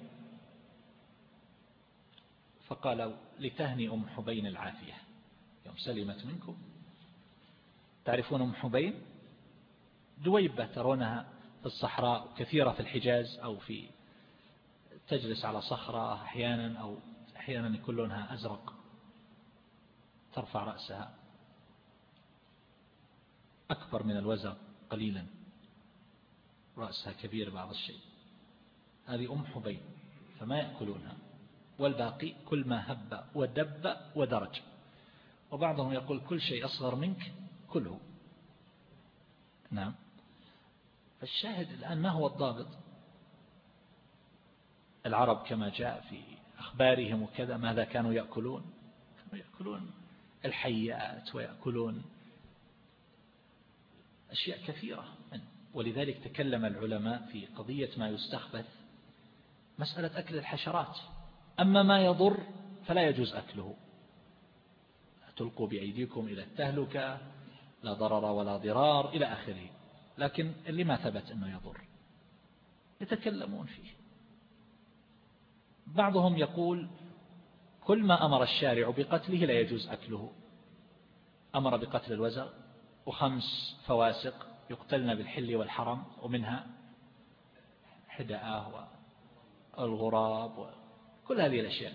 فقال لتهني أم حبين العافية. يوم سلمت منكم. تعرفون أم حبين؟ دويبة ترونها في الصحراء كثيرة في الحجاز أو في تجلس على صخرة أحيانا أو أحيانا يكون لونها أزرق. ترفع رأسها. أكبر من الوزر قليلا. رأسها كبير بعض الشيء. هذه أم حبين فما يأكلونها. والباقي كل ما هب ودب ودرج. وبعضهم يقول كل شيء أصغر منك كله. نعم. فالشاهد الآن ما هو الضابط؟ العرب كما جاء في أخبارهم وكذا ماذا كانوا يأكلون؟ كانوا يأكلون الحيات ويأكلون أشياء كثيرة ولذلك تكلم العلماء في قضية ما يستخبث مسألة أكل الحشرات. أما ما يضر فلا يجوز أكله. تلقوا بأيديكم إلى التهلكة لا ضرر ولا ضرار إلى آخره. لكن اللي ما ثبت أنه يضر. يتكلمون فيه. بعضهم يقول كل ما أمر الشارع بقتله لا يجوز أكله. أمر بقتل الوزغ وخمس فواسق يقتلن بالحل والحرم ومنها حداءه والغراب وكل هذه الأشياء.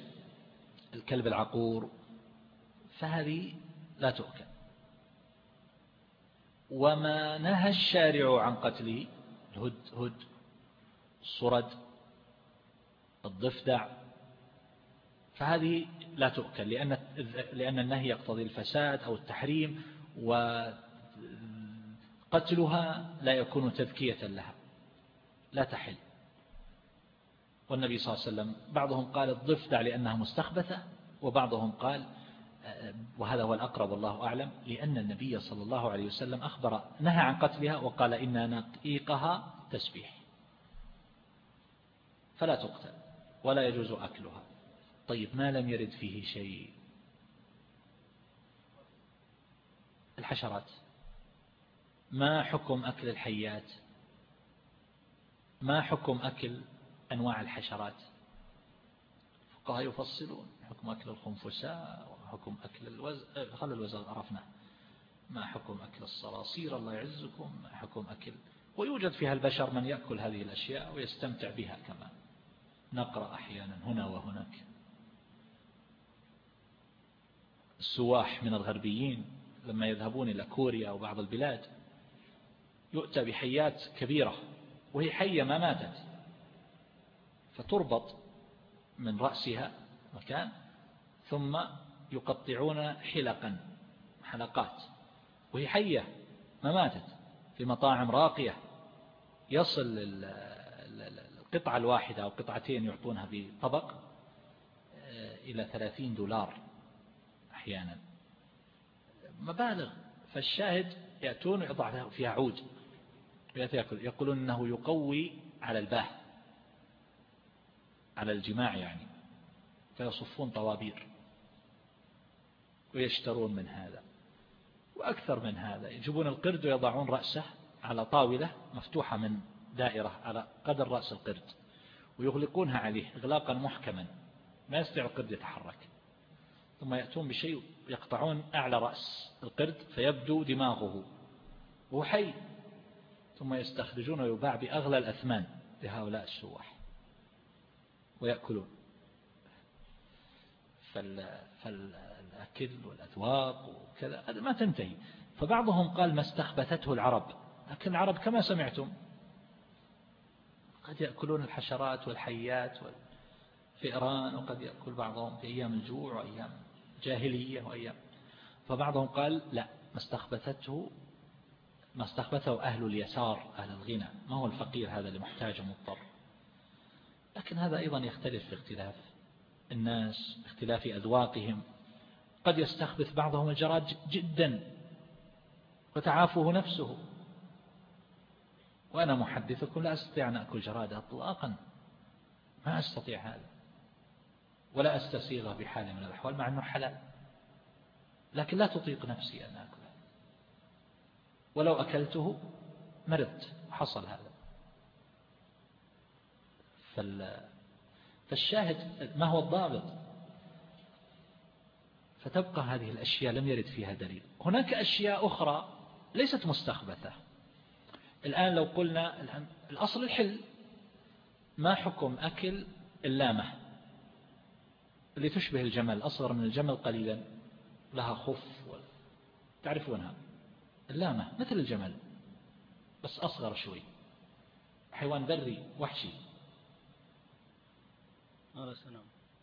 الكلب العقور فهذه لا تؤكل. وما نهى الشارع عن قتله الهد هد الصرد الضفدع فهذه لا تؤكل لأن لأن النهي يقتضي الفساد أو التحريم قتلها لا يكون تذكية لها لا تحل. والنبي صلى الله عليه وسلم بعضهم قال الضفدع لأنها مستخبثة وبعضهم قال وهذا هو الأقرب والله أعلم لأن النبي صلى الله عليه وسلم أخبر نهى عن قتلها وقال إن نقيقها تسبيح. فلا تقتل ولا يجوز أكلها. طيب ما لم يرد فيه شيء؟ الحشرات. ما حكم أكل الحيات؟ ما حكم أكل أنواع الحشرات؟ فقهاء يفصلون حكم أكل الخنفساء وحكم أكل الوز خل الوزغ عرفنا. ما حكم أكل الصراصير؟ الله يعزكم. ما حكم أكل ويوجد فيها البشر من يأكل هذه الأشياء ويستمتع بها كما نقرأ أحيانا هنا وهناك. السواح من الغربيين لما يذهبون إلى كوريا أو بعض البلاد يؤتى بحيات كبيرة وهي حية ما ماتت فتربط من رأسها مكان ثم يقطعون حلقا حلقات وهي حية ما ماتت في مطاعم راقية. يصل القطعة الواحدة أو قطعتين يعطونها بطبق آه، إلى ثلاثين دولار أحيانا. مبالغ فالشاهد يأتون ويضع فيها عود. يقولون أنه يقوي على الباه على الجماع يعني. فيصفون طوابير. ويشترون من هذا. وأكثر من هذا. يجيبون القرد ويضعون رأسه على طاولة مفتوحة من دائرة على قدر رأس القرد. ويغلقونها عليه إغلاقا محكما. ما يستطيع القرد يتحرك. ثم يأتون بشيء يقطعون أعلى رأس القرد فيبدو دماغه. وهو حي. ثم يستخرجون ويباع بأغلى الأثمان لهؤلاء السواح ويأكلون. فالأكل والأذواق وكذا هذا ما تنتهي. فبعضهم قال ما استخبثته العرب لكن العرب كما سمعتم قد يأكلون الحشرات والحيات والفئران وقد يأكل بعضهم في أيام الجوع وأيام جاهلية وأيام. فبعضهم قال لا ما استخبثته ما استخبثه أهل اليسار أهل الغنى. ما هو الفقير هذا اللي محتاج مضطر لكن هذا أيضا يختلف في اختلاف الناس اختلاف أذواقهم. قد يستخبث بعضهم الجراد جدا وتعافه نفسه. وأنا محدثكم لا أستطيع أن أكل جراد أطلاقا. ما أستطيع هذا. ولا أستسيغه بحال من الأحوال مع أنه حلال. لكن لا تطيق نفسي أن أكله ولو أكلته مرضت حصل هذا. فالشاهد ما هو الضابط؟ فتبقى هذه الأشياء لم يرد فيها دليل. هناك أشياء أخرى ليست مستخبثة. الآن لو قلنا الأصل الحل. ما حكم أكل اللامة؟ اللي تشبه الجمل أصغر من الجمل قليلا لها خف تعرفونها. اللامة مثل الجمل بس أصغر شوي. حيوان بري وحشي.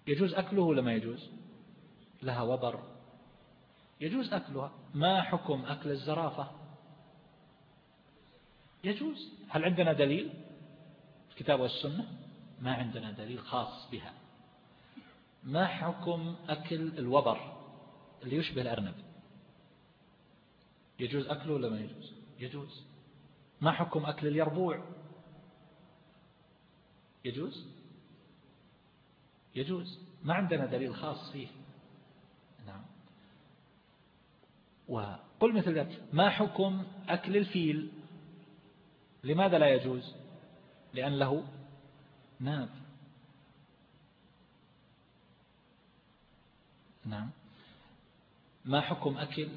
يجوز أكله ولا ما يجوز؟ لها وبر. يجوز أكلها. ما حكم أكل الزرافة؟ يجوز. هل عندنا دليل؟ الكتاب والسنة؟ ما عندنا دليل خاص بها. ما حكم أكل الوبر اللي يشبه الأرنب؟ يجوز أكله ولا ما يجوز؟ يجوز. ما حكم أكل اليربوع؟ يجوز؟ يجوز. ما عندنا دليل خاص فيه. نعم. وقل مثل ذلك ما حكم أكل الفيل؟ لماذا لا يجوز؟ لأن له ناب. نعم. ما حكم أكل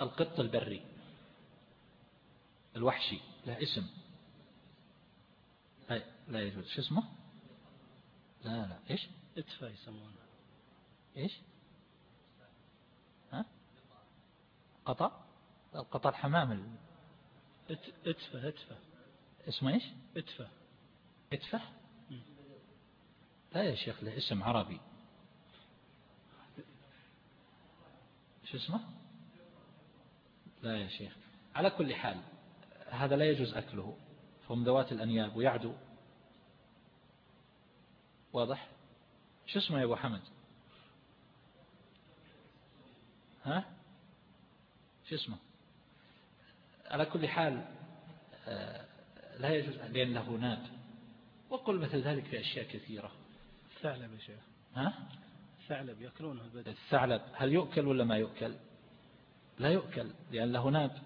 القط البري الوحشي له اسم. لا يجوز شو اسمه؟ لا لا إيش؟ اتفا يسمونه. إيش؟ ها؟ قطع؟ القطع الحمام ال... اتفا اتفا اسمه إيش؟ اتفا اتفا لا يا شيخ له اسم عربي. شو اسمه؟ لا يا شيخ. على كل حال هذا لا يجوز أكله. فهم ذوات الأنياب ويعدو. واضح؟ شو اسمه يا أبو حمد؟ ها؟ شو اسمه؟ على كل حال آه، لا يجوز لأن له ناب. وقل مثل ذلك في أشياء كثيرة. الثعلب يا شيخ. ها؟ الثعلب يأكلونه البدن الثعلب هل يؤكل ولا ما يؤكل؟ لا يؤكل لأن له ناب.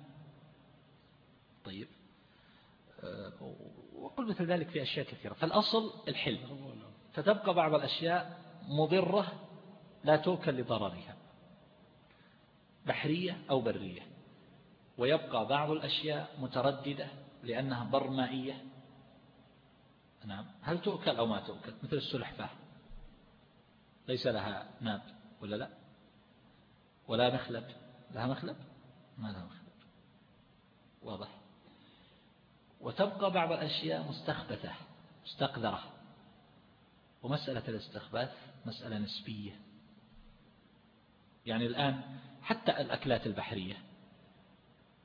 طيب. آه، وقل مثل ذلك في أشياء كثيرة. فالأصل الحل فتبقى بعض الأشياء مضرة لا توكل لضررها. بحرية أو برية. ويبقى بعض الأشياء مترددة لأنها برمائية. نعم. هل تؤكل أو ما تؤكل؟ مثل السلحفاة. ليس لها ناب ولا لا؟ ولا مخلب. لها مخلب؟ ما لها مخلب. واضح. وتبقى بعض الأشياء مستخبثة مستقذرة. ومسألة الاستخباث مسألة نسبية. يعني الآن حتى الأكلات البحرية.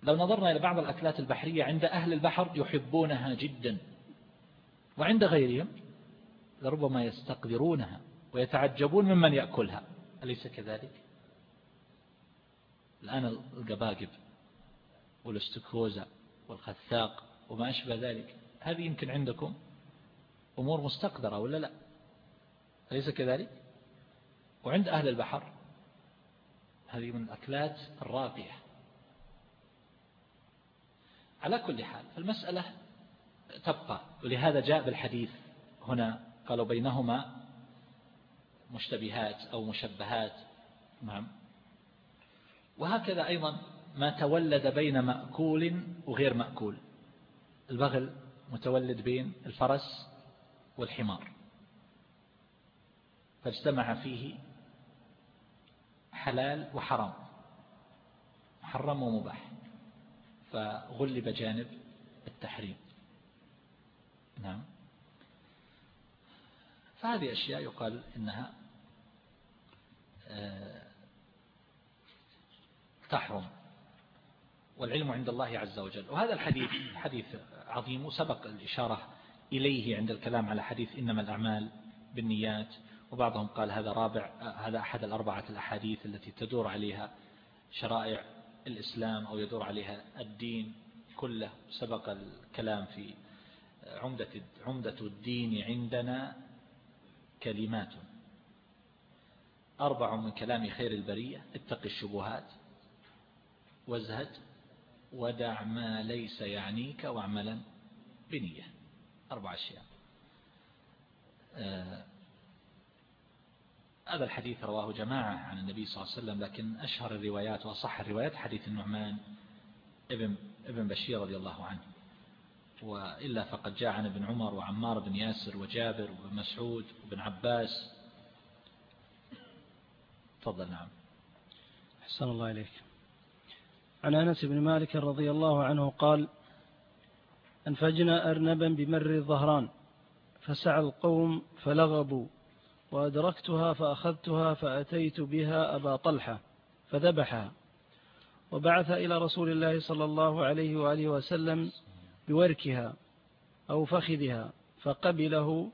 لو نظرنا إلى بعض الأكلات البحرية عند أهل البحر يحبونها جدا. وعند غيرهم لربما يستقذرونها ويتعجبون ممن يأكلها. أليس كذلك؟ الآن القباقب والاستكوزة والخثاق وما أشبه ذلك هذه يمكن عندكم أمور مستقدرة ولا لا؟ أليس كذلك؟ وعند أهل البحر هذه من الأكلات الراقية على كل حال المسألة تبقى ولهذا جاء بالحديث هنا قالوا بينهما مشتبهات أو مشبهات. نعم. وهكذا أيضا ما تولد بين مأكول وغير مأكول. البغل متولد بين الفرس والحمار. فاجتمع فيه حلال وحرام محرم ومباح فغلب جانب التحريم. نعم. فهذه أشياء يقال إنها آه، تحرم والعلم عند الله عز وجل. وهذا الحديث حديث عظيم وسبق الإشارة إليه عند الكلام على حديث إنما الأعمال بالنيات وبعضهم قال هذا رابع هذا أحد الأربعة الأحاديث التي تدور عليها شرائع الإسلام أو يدور عليها الدين كله. سبق الكلام في عمدة عمدة الدين عندنا كلمات. أربع من كلام خير البرية اتق الشبهات. وازهد ودع ما ليس يعنيك واعملا بنية. أربع أشياء. آه هذا الحديث رواه جماعة عن النبي صلى الله عليه وسلم لكن أشهر الروايات وأصح الروايات حديث النعمان ابن, ابن بشير رضي الله عنه. وإلا فقد جاء عن ابن عمر وعمار بن ياسر وجابر وابن مسعود وابن عباس. تفضل نعم. حسن الله إليك. عن أنس بن مالك رضي الله عنه قال أنفجنا أرنبا بمر الظهران فسعى القوم فلغبوا وأدركتها فأخذتها فأتيت بها أبا طلحة فذبحها. وبعث إلى رسول الله صلى الله عليه وآله وسلم بوركها أو فخذها فقبله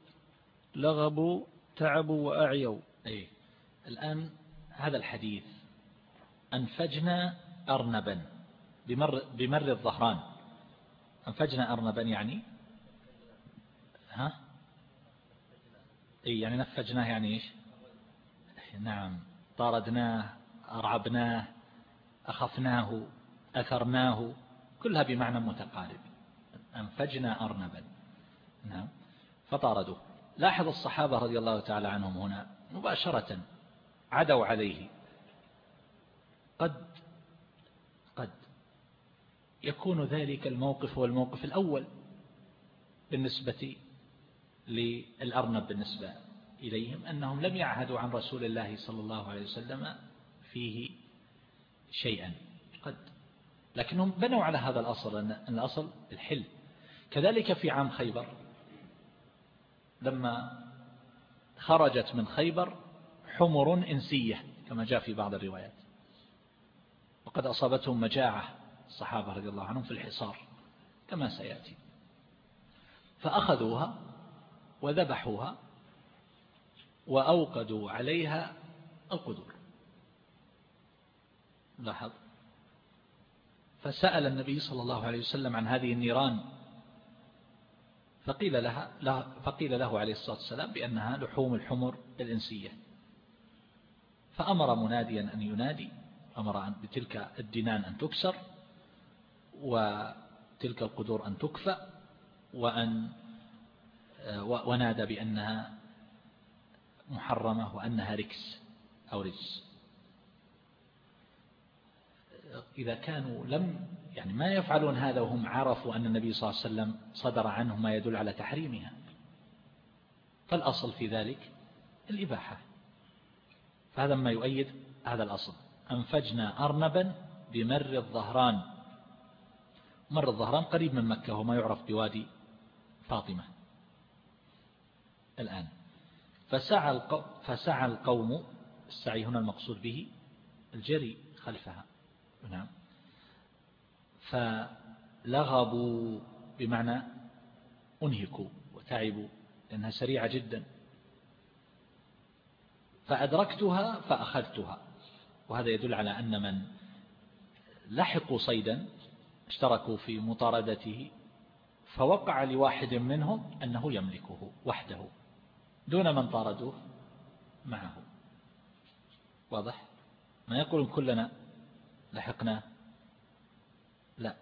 لغبوا تعبوا وأعيوا. أي الآن هذا الحديث أنفجنا أرنبا بمر, بمر الظهران. أنفجنا أرنبا يعني؟ ها؟ أي يعني نفجناه يعني إيش؟ نعم. طاردناه أرعبناه أخفناه أثرناه كلها بمعنى متقارب. أنفجنا أرنبا. نعم. فطاردوه. لاحظ الصحابة رضي الله تعالى عنهم هنا مباشرة عدوا عليه. قد قد يكون ذلك الموقف هو الموقف الأول بالنسبة للأرنب بالنسبة إليهم أنهم لم يعهدوا عن رسول الله صلى الله عليه وسلم فيه شيئا قد لكنهم بنوا على هذا الأصل أن الأصل الحل. كذلك في عام خيبر لما خرجت من خيبر حمر إنسية كما جاء في بعض الروايات. وقد أصابتهم مجاعة الصحابة رضي الله عنهم في الحصار كما سيأتي. فأخذوها وذبحوها وأوقدوا عليها القدور. لاحظ. فسأل النبي صلى الله عليه وسلم عن هذه النيران فقيل, لها فقيل له عليه الصلاة والسلام بأنها لحوم الحمر الإنسية. فأمر مناديا أن ينادي أمر بتلك الدنان أن تكسر وتلك القدور أن تكفى وأن ونادى بأنها محرمة وأنها ركس أو رجس. إذا كانوا لم يعني ما يفعلون هذا وهم عرفوا أن النبي صلى الله عليه وسلم صدر عنه ما يدل على تحريمها. فالأصل في ذلك الإباحة. فهذا ما يؤيد هذا الأصل. أنفجنا أرنبا بمر الظهران. مر الظهران قريب من مكة وما يعرف بوادي فاطمة. الآن. فسعى فسعى القوم السعي هنا المقصود به الجري خلفها. نعم. فلغبوا بمعنى أنهكوا وتعبوا لأنها سريعة جدا. فأدركتها فأخذتها. وهذا يدل على أن من لحقوا صيدا اشتركوا في مطاردته فوقع لواحد منهم أنه يملكه وحده دون من طاردوه معه. واضح؟ ما يقول كلنا لحقنا؟ لا.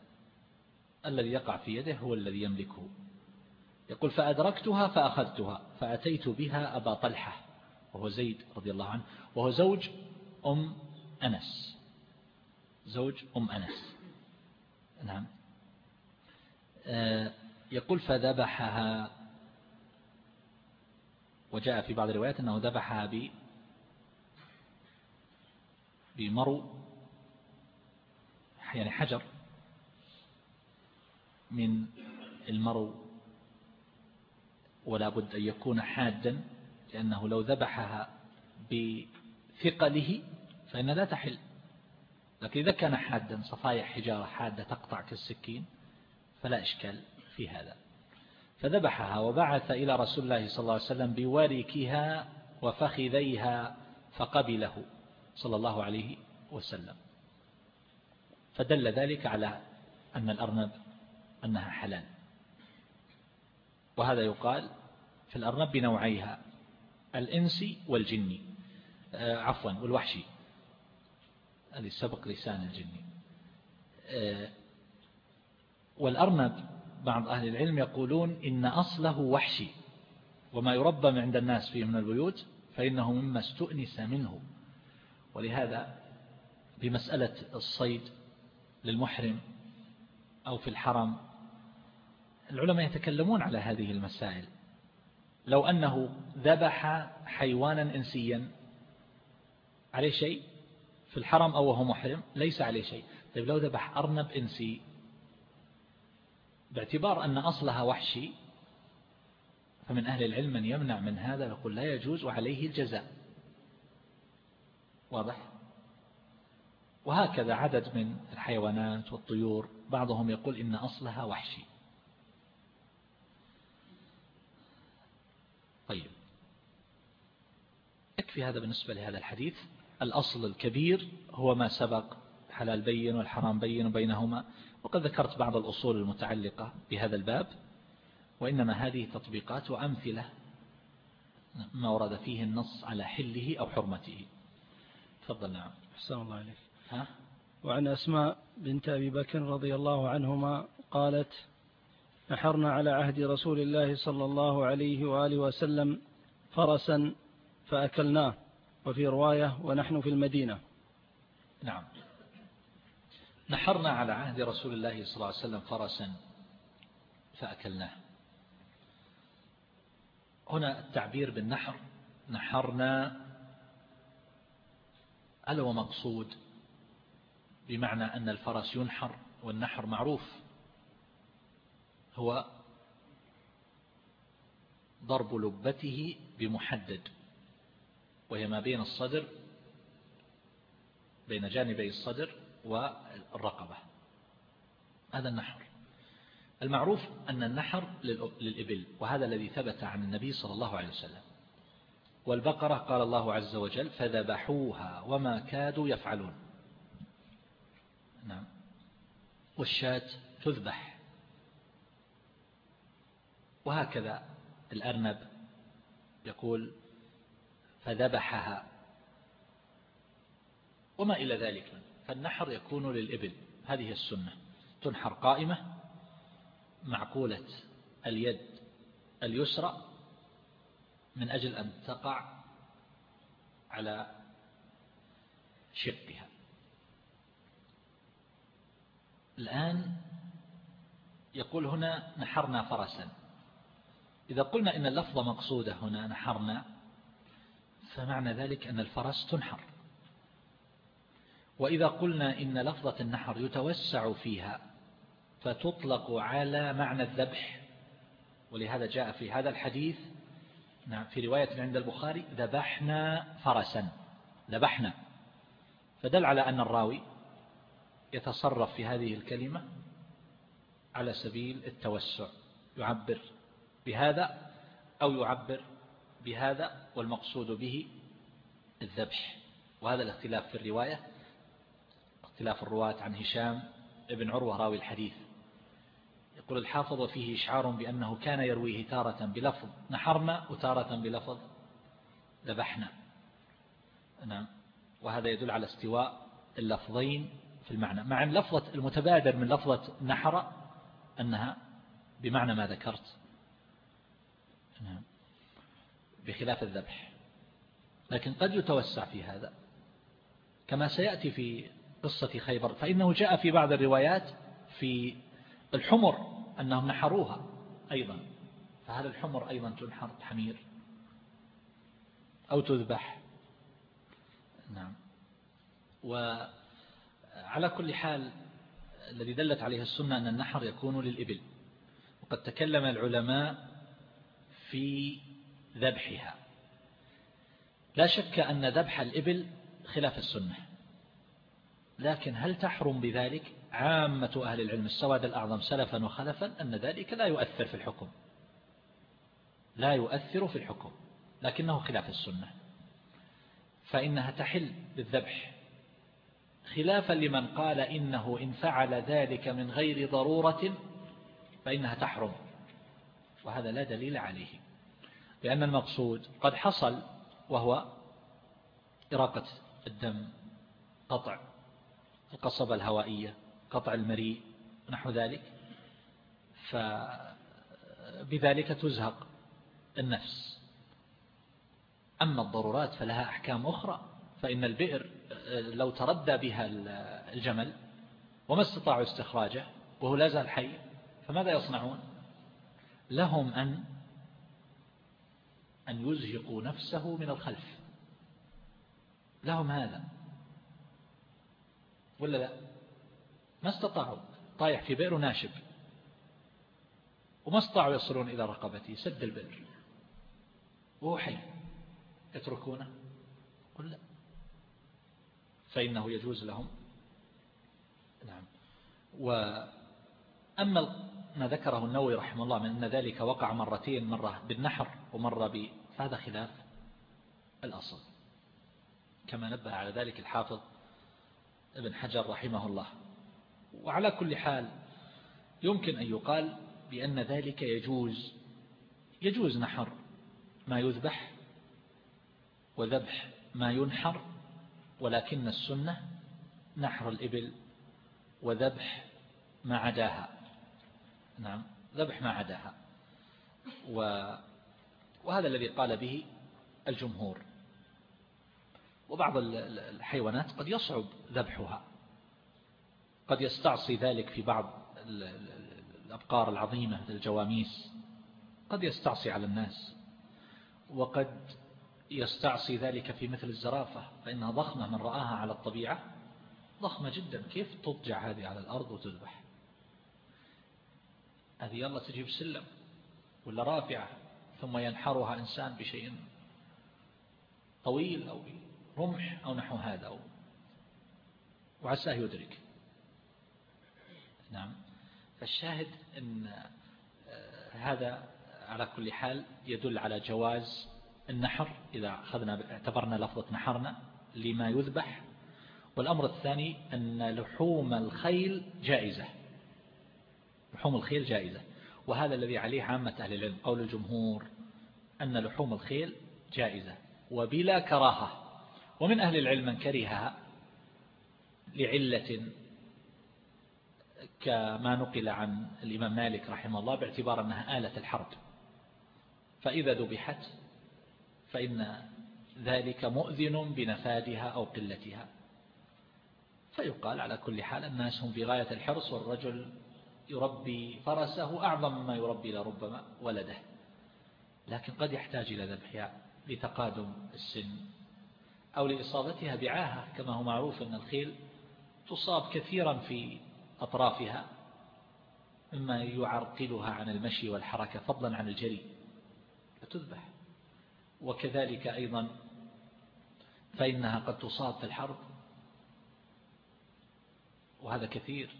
الذي يقع في يده هو الذي يملكه. يقول فأدركتها فأخذتها فأتيت بها أبا طلحة وهو زيد رضي الله عنه وهو زوج أم أنس. زوج أم أنس. نعم. آه، يقول فذبحها وجاء في بعض الروايات أنه ذبحها بمرو يعني حجر من المرو ولا بد أن يكون حادا لأنه لو ذبحها بثقله فإن لا تحل. لكن إذا كان حادا صفايح حجارة حادة تقطع كالسكين فلا إشكال في هذا. فذبحها وبعث إلى رسول الله صلى الله عليه وسلم بوركها وفخذيها فقبله صلى الله عليه وسلم. فدل ذلك على أن الأرنب أنها حلال. وهذا يقال في الأرنب بنوعيها الإنسي والجني آه، عفوا والوحشي. الذي سبق لسان الجني آه، والأرنب بعض أهل العلم يقولون إن أصله وحشي وما يربى عند الناس فيه من البيوت فإنه مما استؤنس منه. ولهذا بمسألة الصيد للمحرم أو في الحرم العلماء يتكلمون على هذه المسائل. لو أنه ذبح حيوانا إنسيا عليه شيء؟ في الحرم أو وهو محرم ليس عليه شيء. طيب لو ذبح أرنب إنسي باعتبار أن أصلها وحشي فمن أهل العلم من يمنع من هذا يقول لا يجوز وعليه الجزاء. واضح؟ وهكذا عدد من الحيوانات والطيور بعضهم يقول إن أصلها وحشي. طيب. يكفي هذا بالنسبة لهذا الحديث. الأصل الكبير هو ما سبق حلال بين والحرام بين بينهما وقد ذكرت بعض الأصول المتعلقة بهذا الباب وإنما هذه تطبيقات وأمثلة ما ورد فيه النص على حله أو حرمته. تفضل نعم. حسن الله عليك ها؟ وعن أسماء بنت أبي بكر رضي الله عنهما قالت نحرنا على عهد رسول الله صلى الله عليه وآله وسلم فرسا فأكلناه. وفي رواية ونحن في المدينة. نعم. نحرنا على عهد رسول الله صلى الله عليه وسلم فرسا فأكلناه. هنا التعبير بالنحر. نحرنا هل هو مقصود بمعنى أن الفرس ينحر والنحر معروف؟ هو ضرب لبته بمحدد. وهي ما بين الصدر بين جانبي الصدر والرقبة. هذا النحر. المعروف أن النحر للإبل وهذا الذي ثبت عن النبي صلى الله عليه وسلم. والبقرة قال الله عز وجل فذبحوها وما كادوا يفعلون. نعم. والشاة تذبح. وهكذا الأرنب يقول فذبحها. وما إلى ذلك. فالنحر يكون للإبل. هذه السنة. تنحر قائمة معقولة اليد اليسرى من أجل أن تقع على شقها. الآن يقول هنا نحرنا فرسا. إذا قلنا إن اللفظة مقصودة هنا نحرنا فمعنى ذلك أن الفرس تنحر. وإذا قلنا إن لفظة النحر يتوسع فيها فتطلق على معنى الذبح. ولهذا جاء في هذا الحديث نعم في رواية عند البخاري ذبحنا فرسا. ذبحنا. فدل على أن الراوي يتصرف في هذه الكلمة على سبيل التوسع يعبر بهذا أو يعبر بهذا والمقصود به الذبح. وهذا الاختلاف في الرواية اختلاف الرواة عن هشام ابن عروة راوي الحديث. يقول الحافظ فيه إشعار بأنه كان يرويه تارة بلفظ. نحرنا وتارة بلفظ ذبحنا. نعم. وهذا يدل على استواء اللفظين في المعنى. مع أن لفظة المتبادر من لفظة نحر أنها بمعنى ما ذكرت نعم بخلاف الذبح. لكن قد يتوسع في هذا. كما سيأتي في قصة خيبر فإنه جاء في بعض الروايات في الحمر أنهم نحروها أيضا. فهل الحمر أيضا تنحر حمير أو تذبح. نعم. وعلى كل حال الذي دلت عليه السنة أن النحر يكون للإبل. وقد تكلم العلماء في ذبحها. لا شك أن ذبح الإبل خلاف السنة. لكن هل تحرم بذلك؟ عامة أهل العلم السواد الأعظم سلفا وخلفا أن ذلك لا يؤثر في الحكم. لا يؤثر في الحكم لكنه خلاف السنة. فإنها تحل بالذبح. خلافا لمن قال إنه إن فعل ذلك من غير ضرورة فإنها تحرم. وهذا لا دليل عليه. لأن المقصود قد حصل وهو إراقة الدم قطع القصبة الهوائية قطع المريء نحو ذلك. فبذلك تزهق النفس. أما الضرورات فلها أحكام أخرى فإن البئر لو تردى بها الجمل وما استطاعوا استخراجه وهو لا زال حي فماذا يصنعون؟ لهم أن أن يزهقوا نفسه من الخلف. لهم هذا. ولا لا؟ ما استطاعوا. طايح في بئر ناشب. وما استطاعوا يصلون إلى رقبته سد البئر. وهو حي يتركونه؟ قل لا. فإنه يجوز لهم. نعم. وأما ما ذكره النووي رحمه الله من أن ذلك وقع مرتين مرة بالنحر ومرة ب فهذا خلاف الأصل. كما نبه على ذلك الحافظ ابن حجر رحمه الله. وعلى كل حال يمكن أن يقال بأن ذلك يجوز يجوز نحر ما يذبح وذبح ما ينحر ولكن السنة نحر الإبل وذبح ما عداها. نعم. ذبح ما عداها. وهذا الذي قال به الجمهور. وبعض الحيوانات قد يصعب ذبحها. قد يستعصي ذلك في بعض الأبقار العظيمة الجواميس. قد يستعصي على الناس. وقد يستعصي ذلك في مثل الزرافة فإنها ضخمة من رآها على الطبيعة. ضخمة جدا. كيف تضجع هذه على الأرض وتذبح؟ هذه يلا تجيب سلم ولا رافعة ثم ينحرها إنسان بشيء طويل أو رمح أو نحو هذا وعساه يدرك. نعم. فالشاهد أن آه، هذا على كل حال يدل على جواز النحر إذا أخذنا اعتبرنا لفظة نحرنا لما يذبح. والأمر الثاني أن لحوم الخيل جائزة. لحوم الخيل جائزة. وهذا الذي عليه عامة أهل العلم قول الجمهور أن لحوم الخيل جائزة وبلا كراهة. ومن أهل العلم من كرهها لعلة كما نقل عن الإمام مالك رحمه الله باعتبار أنها آلة الحرب. فإذا ذبحت فإن ذلك مؤذن بنفادها أو قلتها. فيقال على كل حال الناس هم في غاية الحرص والرجل يربي فرسه أعظم مما يربي لربما ولده. لكن قد يحتاج إلى ذبحها لتقادم السن أو لإصابتها بعاهة. كما هو معروف أن الخيل تصاب كثيرا في أطرافها مما يعرقلها عن المشي والحركة فضلا عن الجري فتذبح وكذلك أيضا فإنها قد تصاب في الحرب وهذا كثير.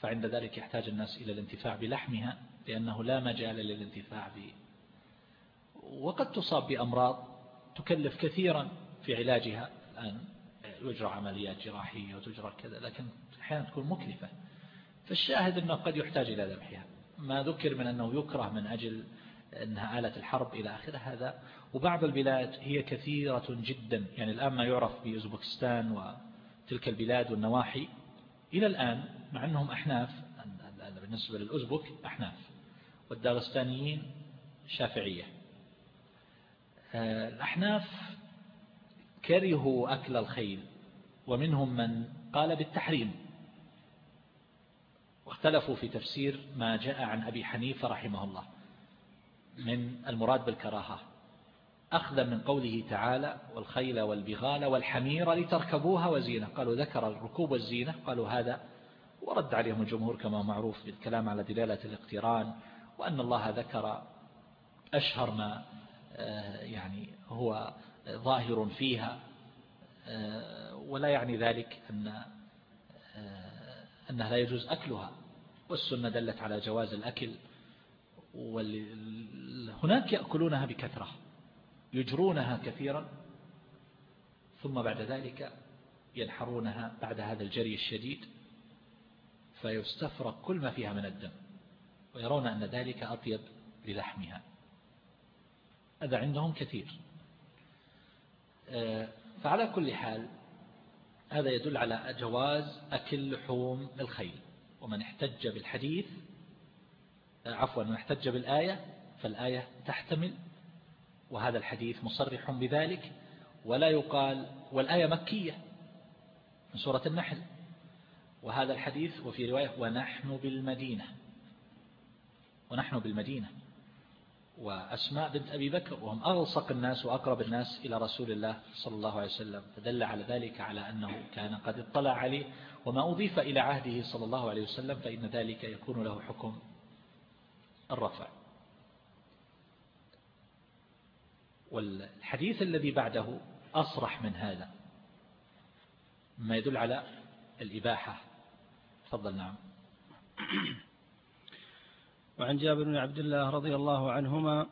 فعند ذلك يحتاج الناس إلى الانتفاع بلحمها لأنه لا مجال للانتفاع به. وقد تصاب بأمراض تكلف كثيرا في علاجها. الآن يجرى عمليات جراحية وتجرى كذا لكن أحيانا تكون مكلفة. فالشاهد أنه قد يحتاج إلى ذبحها. ما ذكر من أنه يكره من أجل أنها آلة الحرب إلى آخره هذا وبعض البلاد هي كثيرة جدا. يعني الآن ما يعرف بأوزبكستان وتلك البلاد والنواحي إلى الآن مع أنهم أحناف بالنسبة للأزبك أحناف. والداغستانيين شافعية. الأحناف كرهوا أكل الخيل ومنهم من قال بالتحريم. واختلفوا في تفسير ما جاء عن أبي حنيفة رحمه الله من المراد بالكراهة. أخذا من قوله تعالى والخيل والبغال والحمير لتركبوها وزينة. قالوا ذكر الركوب والزينة. قالوا هذا ورد عليهم الجمهور كما معروف بالكلام على دلالة الاقتران وأن الله ذكر أشهر ما آه، يعني هو ظاهر فيها آه، ولا يعني ذلك أن آه، أنها لا يجوز أكلها. والسنة دلت على جواز الأكل هناك يأكلونها بكثرة. يجرونها كثيرا ثم بعد ذلك ينحرونها بعد هذا الجري الشديد فيستفرق كل ما فيها من الدم ويرون أن ذلك أطيب للحمها. هذا عندهم كثير. آه، فعلى كل حال هذا يدل على جواز أكل لحوم الخيل. ومن احتج بالحديث آه، عفوا من احتج بالآية فالآية تحتمل وهذا الحديث مصرح بذلك ولا يقال والآية مكية من سورة النحل. وهذا الحديث وفي رواية ونحن بالمدينة ونحن بالمدينة. وأسماء بنت أبي بكر وهم أغلصق الناس وأقرب الناس إلى رسول الله صلى الله عليه وسلم. فدل على ذلك على أنه كان قد اطلع عليه وما أضيف إلى عهده صلى الله عليه وسلم فإن ذلك يكون له حكم الرفع. والحديث الذي بعده أصرح من هذا ما يدل على الإباحة. تفضل نعم. وعن جابر بن عبد الله رضي الله عنهما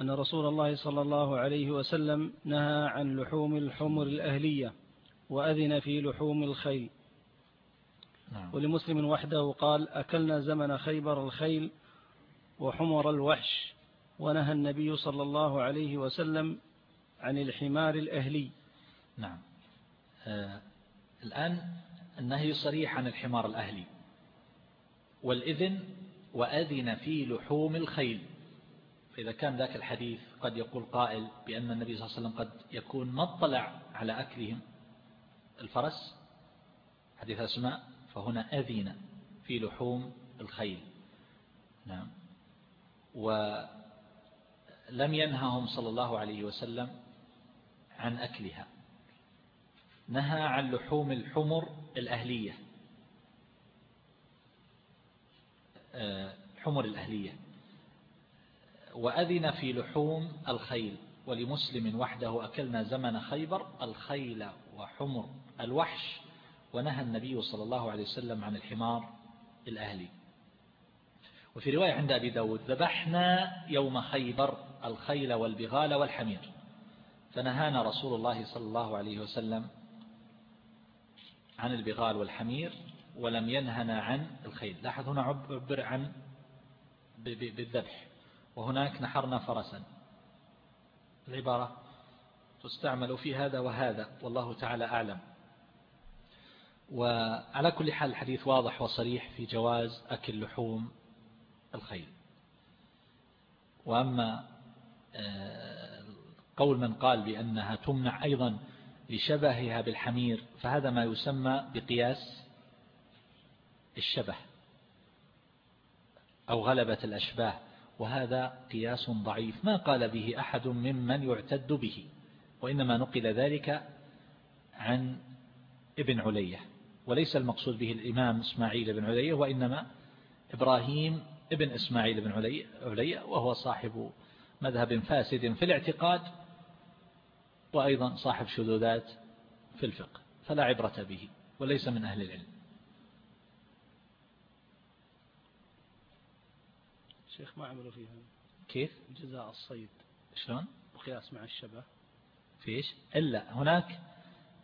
أن رسول الله صلى الله عليه وسلم نهى عن لحوم الحمر الأهلية وأذن في لحوم الخيل. نعم. ولمسلم وحده قال أكلنا زمن خيبر الخيل وحمر الوحش. ونهى النبي صلى الله عليه وسلم عن الحمار الأهلي. نعم. آه الآن النهي صريح عن الحمار الأهلي. والإذن وأذن في لحوم الخيل. فإذا كان ذاك الحديث قد يقول قائل بأن النبي صلى الله عليه وسلم قد يكون ما اطلع على أكلهم الفرس حديث أسماء فهنا أذن في لحوم الخيل. نعم. ولم ينههم صلى الله عليه وسلم عن أكلها. نهى عن لحوم الحمر الأهلية. آه، الأهلية. وأذن في لحوم الخيل ولمسلم وحده أكلنا زمن خيبر الخيل وحمر الوحش. ونهى النبي صلى الله عليه وسلم عن الحمار الأهلي. وفي رواية عند أبي داود ذبحنا يوم خيبر الخيل والبغال والحمير. فنهانا رسول الله صلى الله عليه وسلم عن البغال والحمير ولم ينهنا عن الخيل. لاحظ هنا عبر عن بالذبح. وهناك نحرنا فرسا. العبارة تستعمل في هذا وهذا. والله تعالى أعلم. وعلى كل حال الحديث واضح وصريح في جواز أكل لحوم الخيل. وأما قول من قال بأنها تمنع أيضا لشبهها بالحمير فهذا ما يسمى بقياس الشبه أو غلبة الأشباه وهذا قياس ضعيف. ما قال به أحد ممن يعتد به وإنما نقل ذلك عن ابن علية. وليس المقصود به الإمام إسماعيل بن علية وإنما إبراهيم ابن إسماعيل بن علية وهو صاحب مذهب فاسد في الاعتقاد وأيضا صاحب شذوذات في الفقه فلا عبرة به وليس من أهل العلم. شيخ ما عملوا فيها؟ كيف؟ جزاء الصيد. شلون؟ وقياس مع الشبه. فيش إلا هناك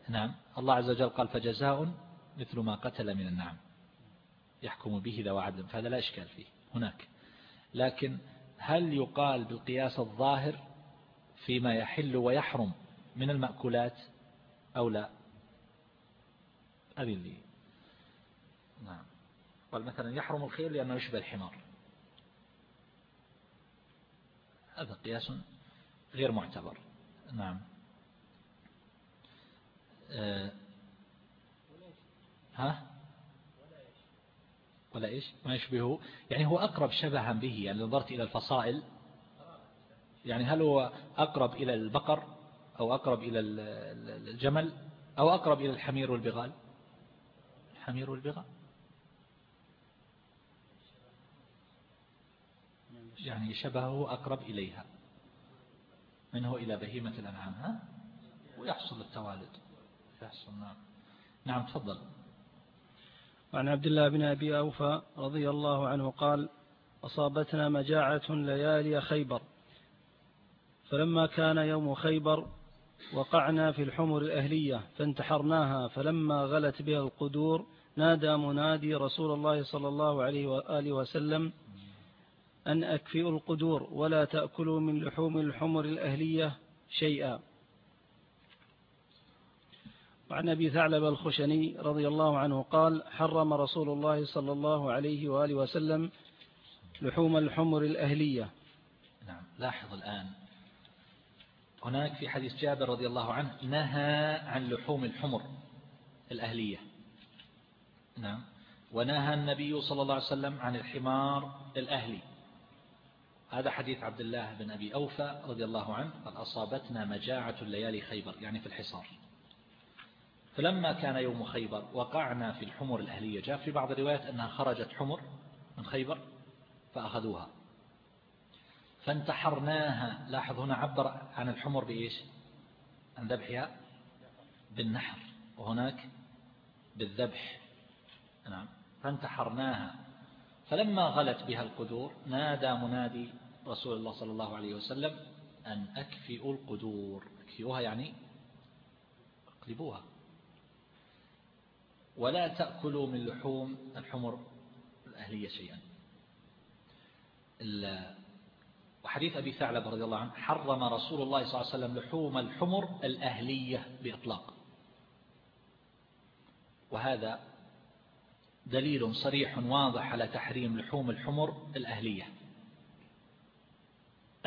نعم الله عز وجل قال فجزاء مثل ما قتل من النعم. يحكم به ذو عدل فهذا لا إشكال فيه هناك. لكن هل يقال بالقياس الظاهر فيما يحل ويحرم من المأكولات أو لا؟ هذه اللي نعم. قال مثلا يحرم الخيل لأنه يشبه الحمار. هذا قياس غير معتبر. نعم. أه ها؟ ولا إيش؟ ما يشبهه. يعني هو أقرب شبها به يعني نظرت إلى الفصائل. يعني هل هو أقرب إلى البقر أو أقرب إلى الجمل أو أقرب إلى الحمير والبغال؟ الحمير والبغال. يعني شبهه أقرب إليها. منه إلى بهيمة الأنعام ها؟ ويحصل التوالد. يحصل نعم. نعم تفضل. وعن عبد الله بن أبي أوفى رضي الله عنه قال أصابتنا مجاعة ليالي خيبر. فلما كان يوم خيبر وقعنا في الحمر الأهلية فانتحرناها فلما غلت بها القدور نادى منادي رسول الله صلى الله عليه وآله وسلم أن أكفئوا القدور ولا تأكلوا من لحوم الحمر الأهلية شيئا. وعن أبي ثعلب الخشني رضي الله عنه قال حرم رسول الله صلى الله عليه وآله وسلم لحوم الحمر الأهلية. نعم لاحظ الآن. هناك في حديث جابر رضي الله عنه نهى عن لحوم الحمر الأهلية. نعم ونهى النبي صلى الله عليه وسلم عن الحمار الأهلي. هذا حديث عبد الله بن أبي أوفى رضي الله عنه قال أصابتنا مجاعة الليالي خيبر يعني في الحصار. فلما كان يوم خيبر وقعنا في الحمر الأهلية جاء في بعض الروايات أنها خرجت حمر من خيبر فأخذوها. فانتحرناها. لاحظ هنا عبر عن الحمر بإيش؟ عن ذبحها بالنحر. وهناك بالذبح. نعم. فانتحرناها. فلما غلت بها القدور نادى منادي رسول الله صلى الله عليه وسلم أن أكفئوا القدور. أكفئوها يعني أقلبوها. ولا تأكلوا من لحوم الحمر الأهلية شيئا. وحديث أبي ثعلب رضي الله عنه حرم رسول الله صلى الله عليه وسلم لحوم الحمر الأهلية بإطلاق. وهذا دليل صريح واضح على تحريم لحوم الحمر الأهلية.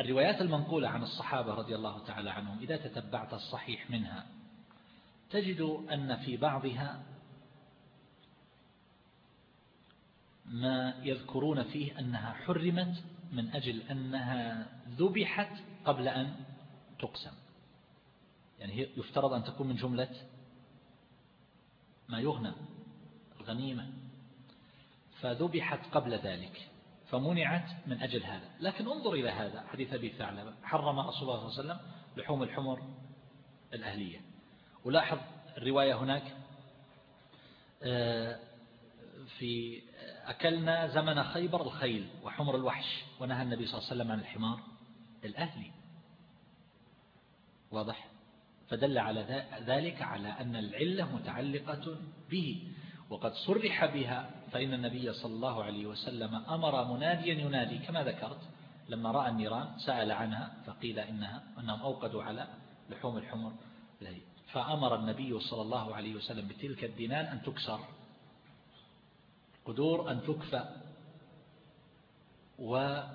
الروايات المنقولة عن الصحابة رضي الله تعالى عنهم إذا تتبعت الصحيح منها تجد أن في بعضها ما يذكرون فيه أنها حرمت من أجل أنها ذبحت قبل أن تقسم. يعني يفترض أن تكون من جملة ما يغنى الغنيمة. فذبحت قبل ذلك فمنعت من أجل هذا. لكن انظر إلى هذا حديث أبي ثعلبة. حرم رسول الله صلى الله عليه وسلم لحوم الحمر الأهلية. ولاحظ الرواية هناك آه، في أكلنا زمن خيبر الخيل وحمر الوحش ونهى النبي صلى الله عليه وسلم عن الحمار الأهلي. واضح؟ فدل على ذلك على أن العلة متعلقة به. وقد صرح بها فإن النبي صلى الله عليه وسلم أمر مناديا ينادي. كما ذكرت لما رأى النيران سأل عنها فقيل إنها أنهم أوقدوا على لحوم الحمر فأمر النبي صلى الله عليه وسلم بتلك الدينان أن تكسر. قدور أن تكفى. وقال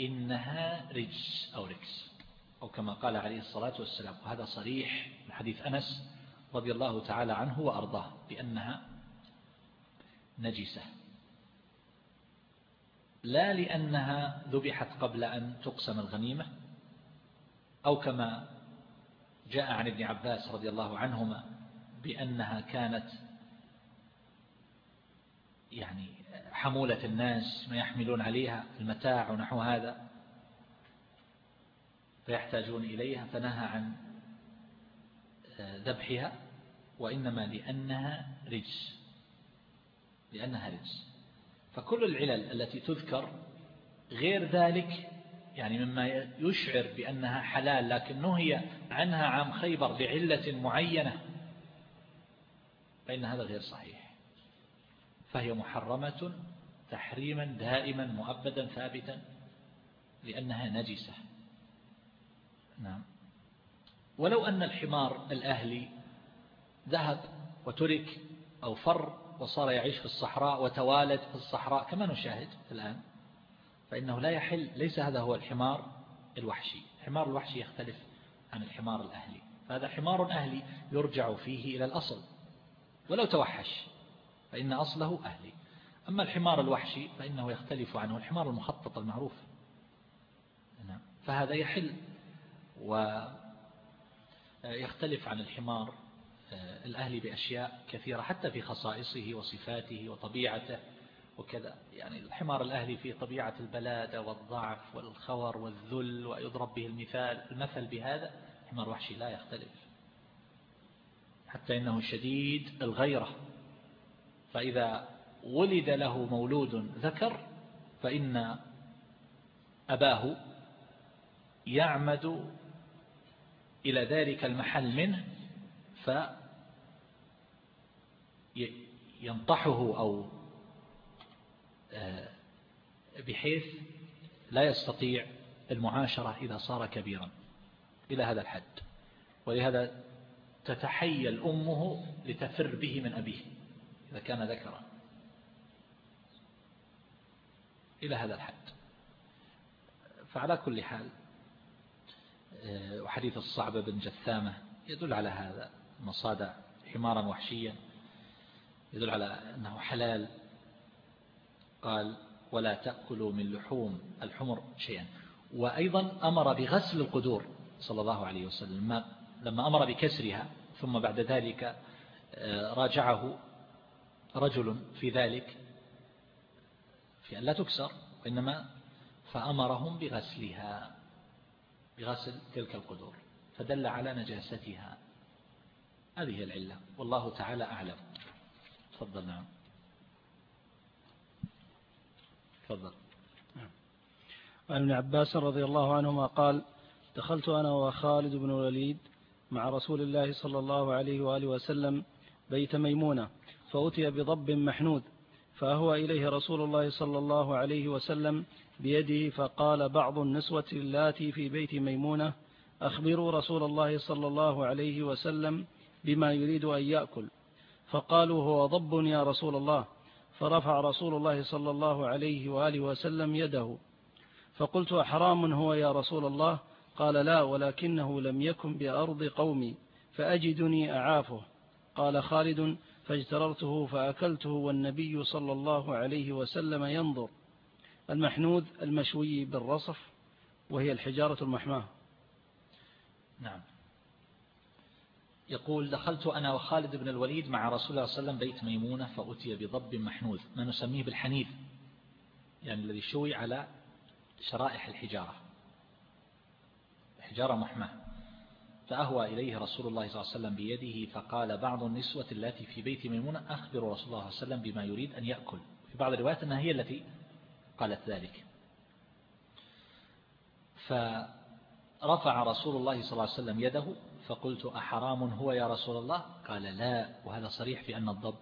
إنها رجس أو ركس أو كما قال عليه الصلاة والسلام. وهذا صريح من حديث أنس رضي الله تعالى عنه وأرضاه بأنها نجسة. لا لأنها ذبحت قبل أن تقسم الغنيمة أو كما جاء عن ابن عباس رضي الله عنهما بأنها كانت يعني حمولة الناس ما يحملون عليها المتاع ونحو هذا فيحتاجون إليها فنهى عن ذبحها وإنما لأنها رجس لأنها رجس. فكل العلل التي تذكر غير ذلك يعني مما يشعر بأنها حلال لكن نهي عنها عام خيبر لعلة معينة فإن هذا غير صحيح. فهي محرمة تحريما دائما مؤبدا ثابتا لأنها نجسة. نعم. ولو أن الحمار الأهلي ذهب وترك أو فر وصار يعيش في الصحراء وتوالد في الصحراء كما نشاهد الآن فإنه لا يحل ليس هذا هو الحمار الوحشي. الحمار الوحشي يختلف عن الحمار الأهلي. فهذا حمار أهلي يرجع فيه إلى الأصل. ولو توحش فإن أصله أهلي. أما الحمار الوحشي فإنه يختلف عنه. الحمار المخطط المعروف. نعم. فهذا يحل ويختلف عن الحمار آه، الأهلي بأشياء كثيرة حتى في خصائصه وصفاته وطبيعته وكذا. يعني الحمار الأهلي فيه طبيعة البلادة والضعف والخور والذل ويضرب به المثال المثل بهذا حمار وحشي لا يختلف. حتى إنه شديد الغيرة. فإذا ولد له مولود ذكر فإن أباه يعمد إلى ذلك المحل منه فينطحه أو آه، بحيث لا يستطيع المعاشرة إذا صار كبيرا. إلى هذا الحد. ولهذا تتحيل أمه لتفر به من أبيه. إذا كان ذكرا إلى هذا الحد. فعلى كل حال آه، وحديث الصعب بن جثامة يدل على هذا مصادع حمارا وحشيا يدل على أنه حلال. قال ولا تأكلوا من لحوم الحمر شيئا. وأيضا أمر بغسل القدور صلى الله عليه وسلم لما أمر بكسرها ثم بعد ذلك آه، راجعه رجل في ذلك في أن لا تكسر وإنما فأمرهم بغسلها بغسل تلك القدور فدل على نجاستها. هذه العلة. والله تعالى أعلم. تفضل نعم. تفضل. عن ابن عباس رضي الله عنهما قال دخلت أنا وخالد بن الوليد مع رسول الله صلى الله عليه وآله وسلم بيت ميمونة. فأتي بضب محنود فأهوى إليه رسول الله صلى الله عليه وسلم بيده فقال بعض النسوة اللاتي في بيت ميمونة أخبروا رسول الله صلى الله عليه وسلم بما يريد أن يأكل. فقالوا هو ضب يا رسول الله. فرفع رسول الله صلى الله عليه وآله وسلم يده. فقلت أحرام هو يا رسول الله؟ قال لا ولكنه لم يكن بأرض قومي فأجدني أعافه. قال خالد فاجتررته فأكلته والنبي صلى الله عليه وسلم ينظر. المحنوذ المشوي بالرصف وهي الحجارة المحماة. نعم. يقول دخلت أنا وخالد بن الوليد مع رسول الله صلى الله عليه وسلم بيت ميمونة فأتي بضب محنوذ ما نسميه بالحنيذ يعني الذي شوي على شرائح الحجارة. حجارة محماة. فأهوى إليه رسول الله صلى الله عليه وسلم بيده فقال بعض النسوة التي في بيت ميمونة أخبر رسول الله صلى الله عليه وسلم بما يريد أن يأكل. في بعض الروايات أنها هي التي قالت ذلك. فرفع رسول الله صلى الله عليه وسلم يده فقلت أحرام هو يا رسول الله؟ قال لا وهذا صريح في أن الضب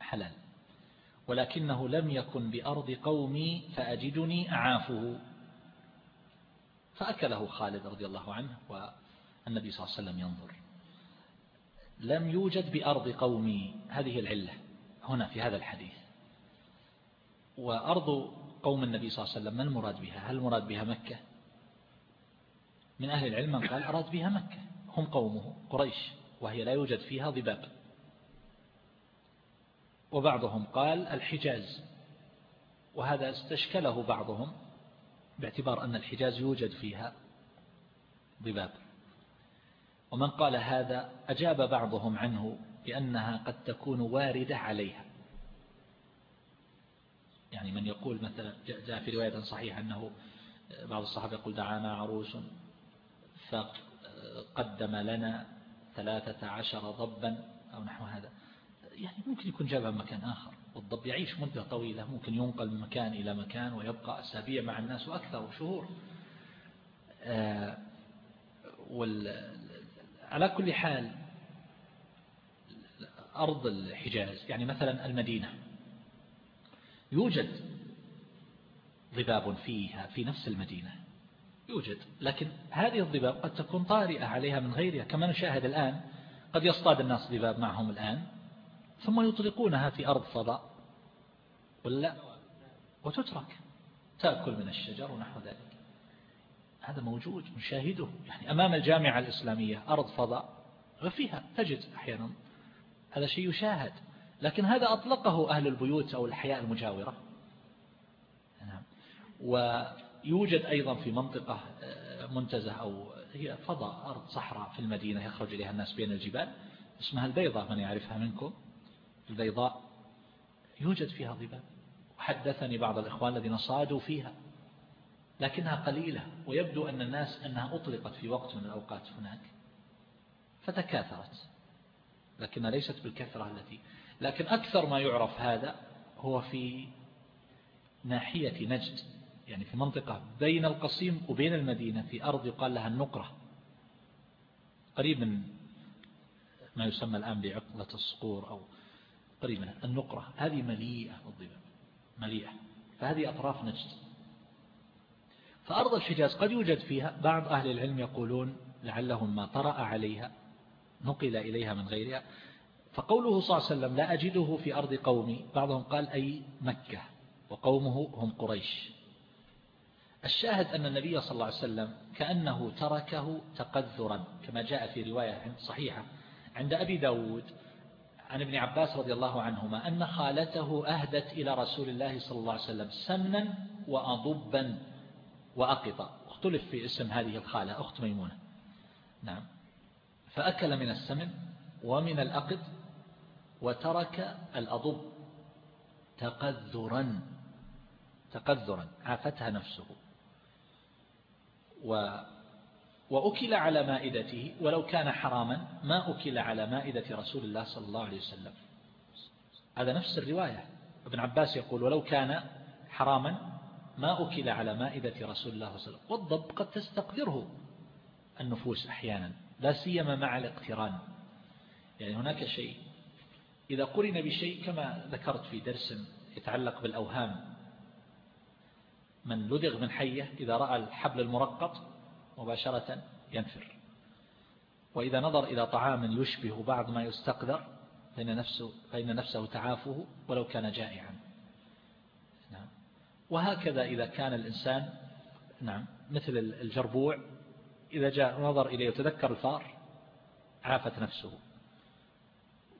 حلال. ولكنه لم يكن بأرض قومي فأجدني أعافه. فأكله خالد رضي الله عنه والنبي صلى الله عليه وسلم ينظر. لم يوجد بأرض قومي هذه العلة هنا في هذا الحديث. وأرض قوم النبي صلى الله عليه وسلم ما المراد بها؟ هل المراد بها مكة؟ من أهل العلم من قال أراد بها مكة. هم قومه قريش وهي لا يوجد فيها ضباب. وبعضهم قال الحجاز. وهذا استشكله بعضهم باعتبار أن الحجاز يوجد فيها ضباب. ومن قال هذا أجاب بعضهم عنه بأنها قد تكون واردة عليها. يعني من يقول مثلا جاء في رواية صحيحة أنه بعض الصحابة يقول دعانا عروس فقدم لنا ثلاثة عشر ضبا أو نحو هذا. يعني ممكن يكون جابها مكان آخر. والضب يعيش مدة طويلة ممكن ينقل من مكان إلى مكان ويبقى أسابيع مع الناس وأكثر وشهور. آه، على كل حال أرض الحجاز يعني مثلا المدينة يوجد ضباب فيها في نفس المدينة يوجد لكن هذه الضباب قد تكون طارئة عليها من غيرها. كما نشاهد الآن قد يصطاد الناس ضباب معهم الآن ثم يطلقونها في أرض فضاء ولا وتترك تأكل من الشجر ونحو ذلك. هذا موجود نشاهده. يعني أمام الجامعة الإسلامية أرض فضاء وفيها تجد أحيانا هذا شيء يشاهد. لكن هذا أطلقه أهل البيوت أو الحياة المجاورة. نعم. ويوجد أيضا في منطقة آه، منتزه أو هي فضاء أرض صحراء في المدينة يخرج إليها الناس بين الجبال اسمها البيضة من يعرفها منكم؟ البيضاء. يوجد فيها ضباب وحدثني بعض الإخوان الذين صادوا فيها. لكنها قليلة ويبدو أن الناس أنها أطلقت في وقت من الأوقات هناك فتكاثرت. لكنها ليست بالكثرة التي لكن أكثر ما يعرف هذا هو في ناحية نجد يعني في منطقة بين القصيم وبين المدينة في أرض يقال لها النقرة. قريب من ما يسمى الآن بعقلة الصقور أو قريب منها النقرة. هذه مليئة بالضباب مليئة. فهذه أطراف نجد. فأرض الحجاز قد يوجد فيها بعض أهل العلم يقولون لعلهم ما طرأ عليها نقل إليها من غيرها. فقوله صلى الله عليه وسلم لا أجده في أرض قومي بعضهم قال أي مكة وقومه هم قريش. الشاهد أن النبي صلى الله عليه وسلم كأنه تركه تقذرا كما جاء في رواية صحيحة عند أبي داود عن ابن عباس رضي الله عنهما أن خالته أهدت إلى رسول الله صلى الله عليه وسلم سمنا وأضبا. وأقطا اختلف في اسم هذه الخالة أخت ميمونة. نعم. فأكل من السمن ومن الأقط وترك الأضب تقذرا. تقذرا. عافتها نفسه. و وأكل على مائدته ولو كان حراما ما أكل على مائدة رسول الله صلى الله عليه وسلم. هذا نفس الرواية. ابن عباس يقول ولو كان حراما ما أكل على مائدة رسول الله صلى الله عليه وسلم. والضب قد تستقدره النفوس أحيانا لا سيما مع الاقتران. يعني هناك شيء. إذا قرن بشيء كما ذكرت في درس يتعلق بالأوهام. من لدغ من حية إذا رأى الحبل المرقط مباشرة ينفر. وإذا نظر إلى طعام يشبه بعض ما يستقدر فإن نفسه, فإن نفسه تعافه ولو كان جائعا. وهكذا إذا كان الإنسان نعم مثل الجربوع إذا جاء نظر إليه وتذكر الفار عافت نفسه.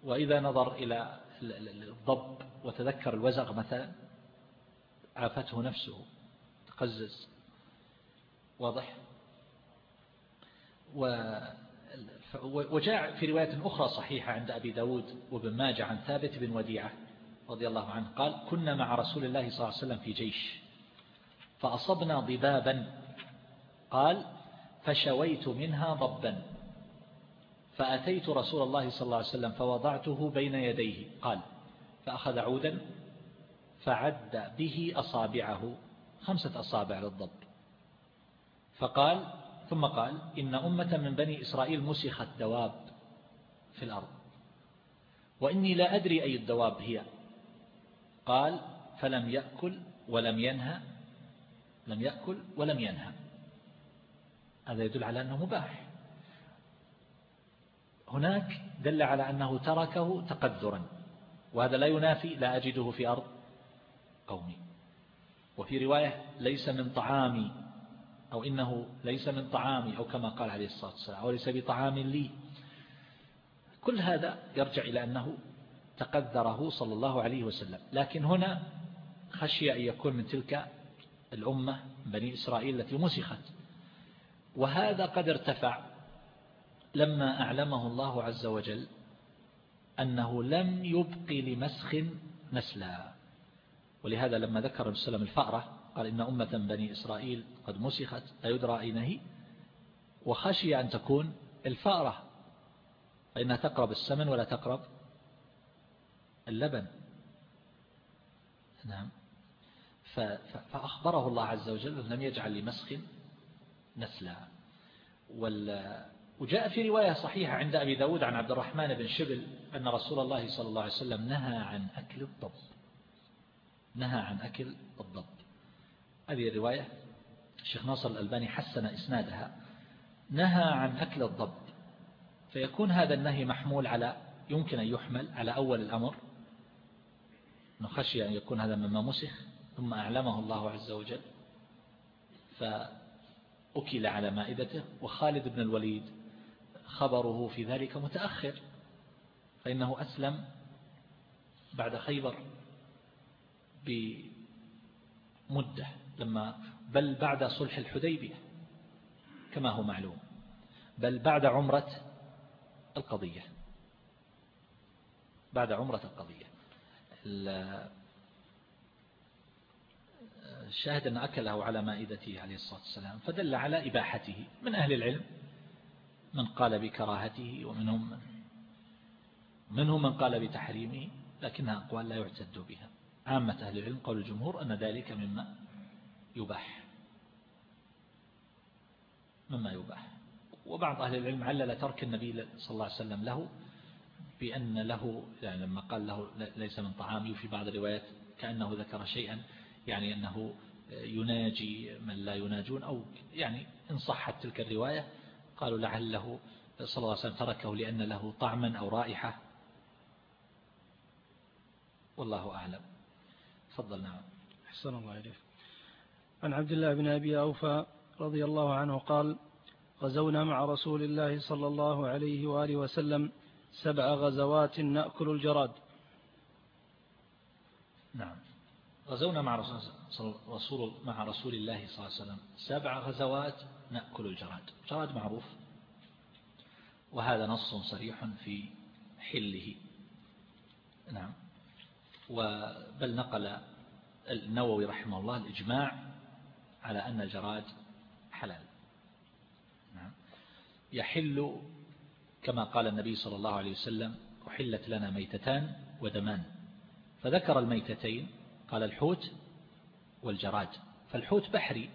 وإذا نظر إلى الضب وتذكر الوزغ مثلا عافته نفسه. تقزز. واضح؟ وجاء في رواية أخرى صحيحة عند أبي داود وابن ماجه عن ثابت بن وديعة. رضي الله عنه قال كنا مع رسول الله صلى الله عليه وسلم في جيش فأصبنا ضبابا. قال فشويت منها ضبا فأتيت رسول الله صلى الله عليه وسلم فوضعته بين يديه. قال فأخذ عودا فعد به أصابعه خمسة أصابع للضب. فقال ثم قال إن أمة من بني إسرائيل مسخت دواب في الأرض وإني لا أدري أي الدواب هي. قال فلم يأكل ولم ينهى لم يأكل ولم ينهى. هذا يدل على أنه مباح. هناك دل على أنه تركه تقدرا وهذا لا ينافي لا أجده في أرض قومي. وفي رواية ليس من طعامي أو إنه ليس من طعامي أو كما قال عليه الصلاة والسلام أو ليس بطعام لي. كل هذا يرجع إلى أنه تقدره صلى الله عليه وسلم. لكن هنا خشي أن يكون من تلك الأمة بني إسرائيل التي مسخت. وهذا قد ارتفع لما أعلمه الله عز وجل أنه لم يبق لمسخ نسلا ولهذا لما ذكر وسلم الفأرة قال إن أمة بني إسرائيل قد مسخت لا يدرى أين هي. وخشي أن تكون الفأرة فإنها تقرب السمن ولا تقرب اللبن. نعم. فأخبره الله عز وجل لم يجعل لمسخ نسلا. وجاء في رواية صحيحة عند أبي داود عن عبد الرحمن بن شبل أن رسول الله صلى الله عليه وسلم نهى عن أكل الضب. نهى عن أكل الضب. هذه الرواية الشيخ ناصر الألباني حسن إسنادها. نهى عن أكل الضب. فيكون هذا النهي محمول على يمكن أن يحمل على أول الأمر. نخشي أن يكون هذا مما مسخ ثم أعلمه الله عز وجل فأكل على مائدته. وخالد بن الوليد خبره في ذلك متأخر فإنه أسلم بعد خيبر بمدة لما بل بعد صلح الحديبية كما هو معلوم بل بعد عمرة القضية بعد عمرة القضية. الشاهد أن أكله على مائدته عليه الصلاة والسلام فدل على إباحته. من أهل العلم من قال بكراهته ومنهم من منهم من قال بتحريمه لكنها أقوال لا يعتد بها. عامة أهل العلم قول الجمهور أن ذلك مما يباح. مما يباح. وبعض أهل العلم علل ترك النبي صلى الله عليه وسلم له بأن له يعني لما قال له ليس من طعامي وفي بعض الروايات كأنه ذكر شيئا يعني أنه يناجي من لا يناجون أو يعني إن صحت تلك الرواية قالوا لعله صلى الله عليه وسلم تركه لأن له طعما أو رائحة. والله أعلم. تفضل نعم. أحسن الله إليك. عن عبد الله بن أبي أوفى رضي الله عنه قال غزونا مع رسول الله صلى الله عليه وآله وسلم سبع غزوات نأكل الجراد. نعم. غزونا مع رسول, مع رسول الله صلى الله عليه وسلم. سبع غزوات نأكل الجراد. الجراد معروف. وهذا نص صريح في حله. نعم. وبل نقل النووي رحمه الله الإجماع على أن الجراد حلال. نعم. يحل كما قال النبي صلى الله عليه وسلم أحلت لنا ميتتان ودمان. فذكر الميتتين قال الحوت والجراد. فالحوت بحري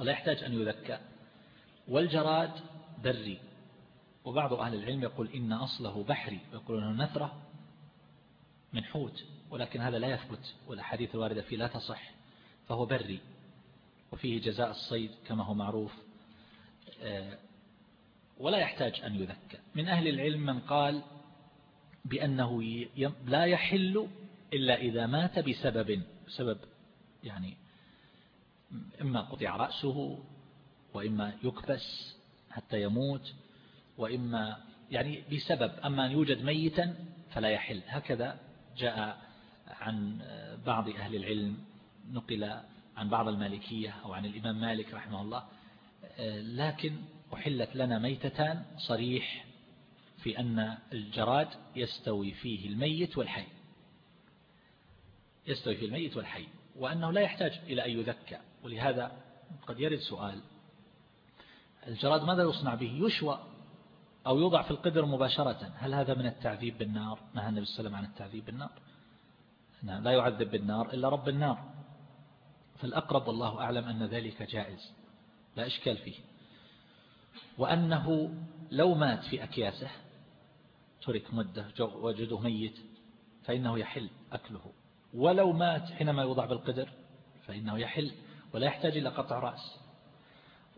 ولا يحتاج أن يذكى. والجراد بري. وبعض أهل العلم يقول إن أصله بحري يقولون أنه نثرة من حوت ولكن هذا لا يثبت والأحاديث الواردة فيه لا تصح. فهو بري وفيه جزاء الصيد كما هو معروف آه، ولا يحتاج أن يذكى من أهل العلم من قال بأنه لا يحل إلا إذا مات بسبب سبب يعني إما قطع رأسه وإما يكبس حتى يموت وإما يعني بسبب. أما أن يوجد ميتا فلا يحل. هكذا جاء عن بعض أهل العلم نقل عن بعض المالكية أو عن الإمام مالك رحمه الله. لكن أحلت لنا ميتتان صريح في أن الجراد يستوي فيه الميت والحي. يستوي فيه الميت والحي. وأنه لا يحتاج إلى أن يذكى. ولهذا قد يرد سؤال. الجراد ماذا يصنع به؟ يشوى أو يوضع في القدر مباشرة. هل هذا من التعذيب بالنار؟ نهى النبي صلى الله عليه وسلم عن التعذيب بالنار. نعم لا يعذب بالنار إلا رب النار. فالأقرب والله أعلم أن ذلك جائز. لا إشكال فيه. وأنه لو مات في أكياسه ترك مدة وجده ميت فإنه يحل أكله. ولو مات حينما يوضع بالقدر فإنه يحل ولا يحتاج إلى قطع رأس.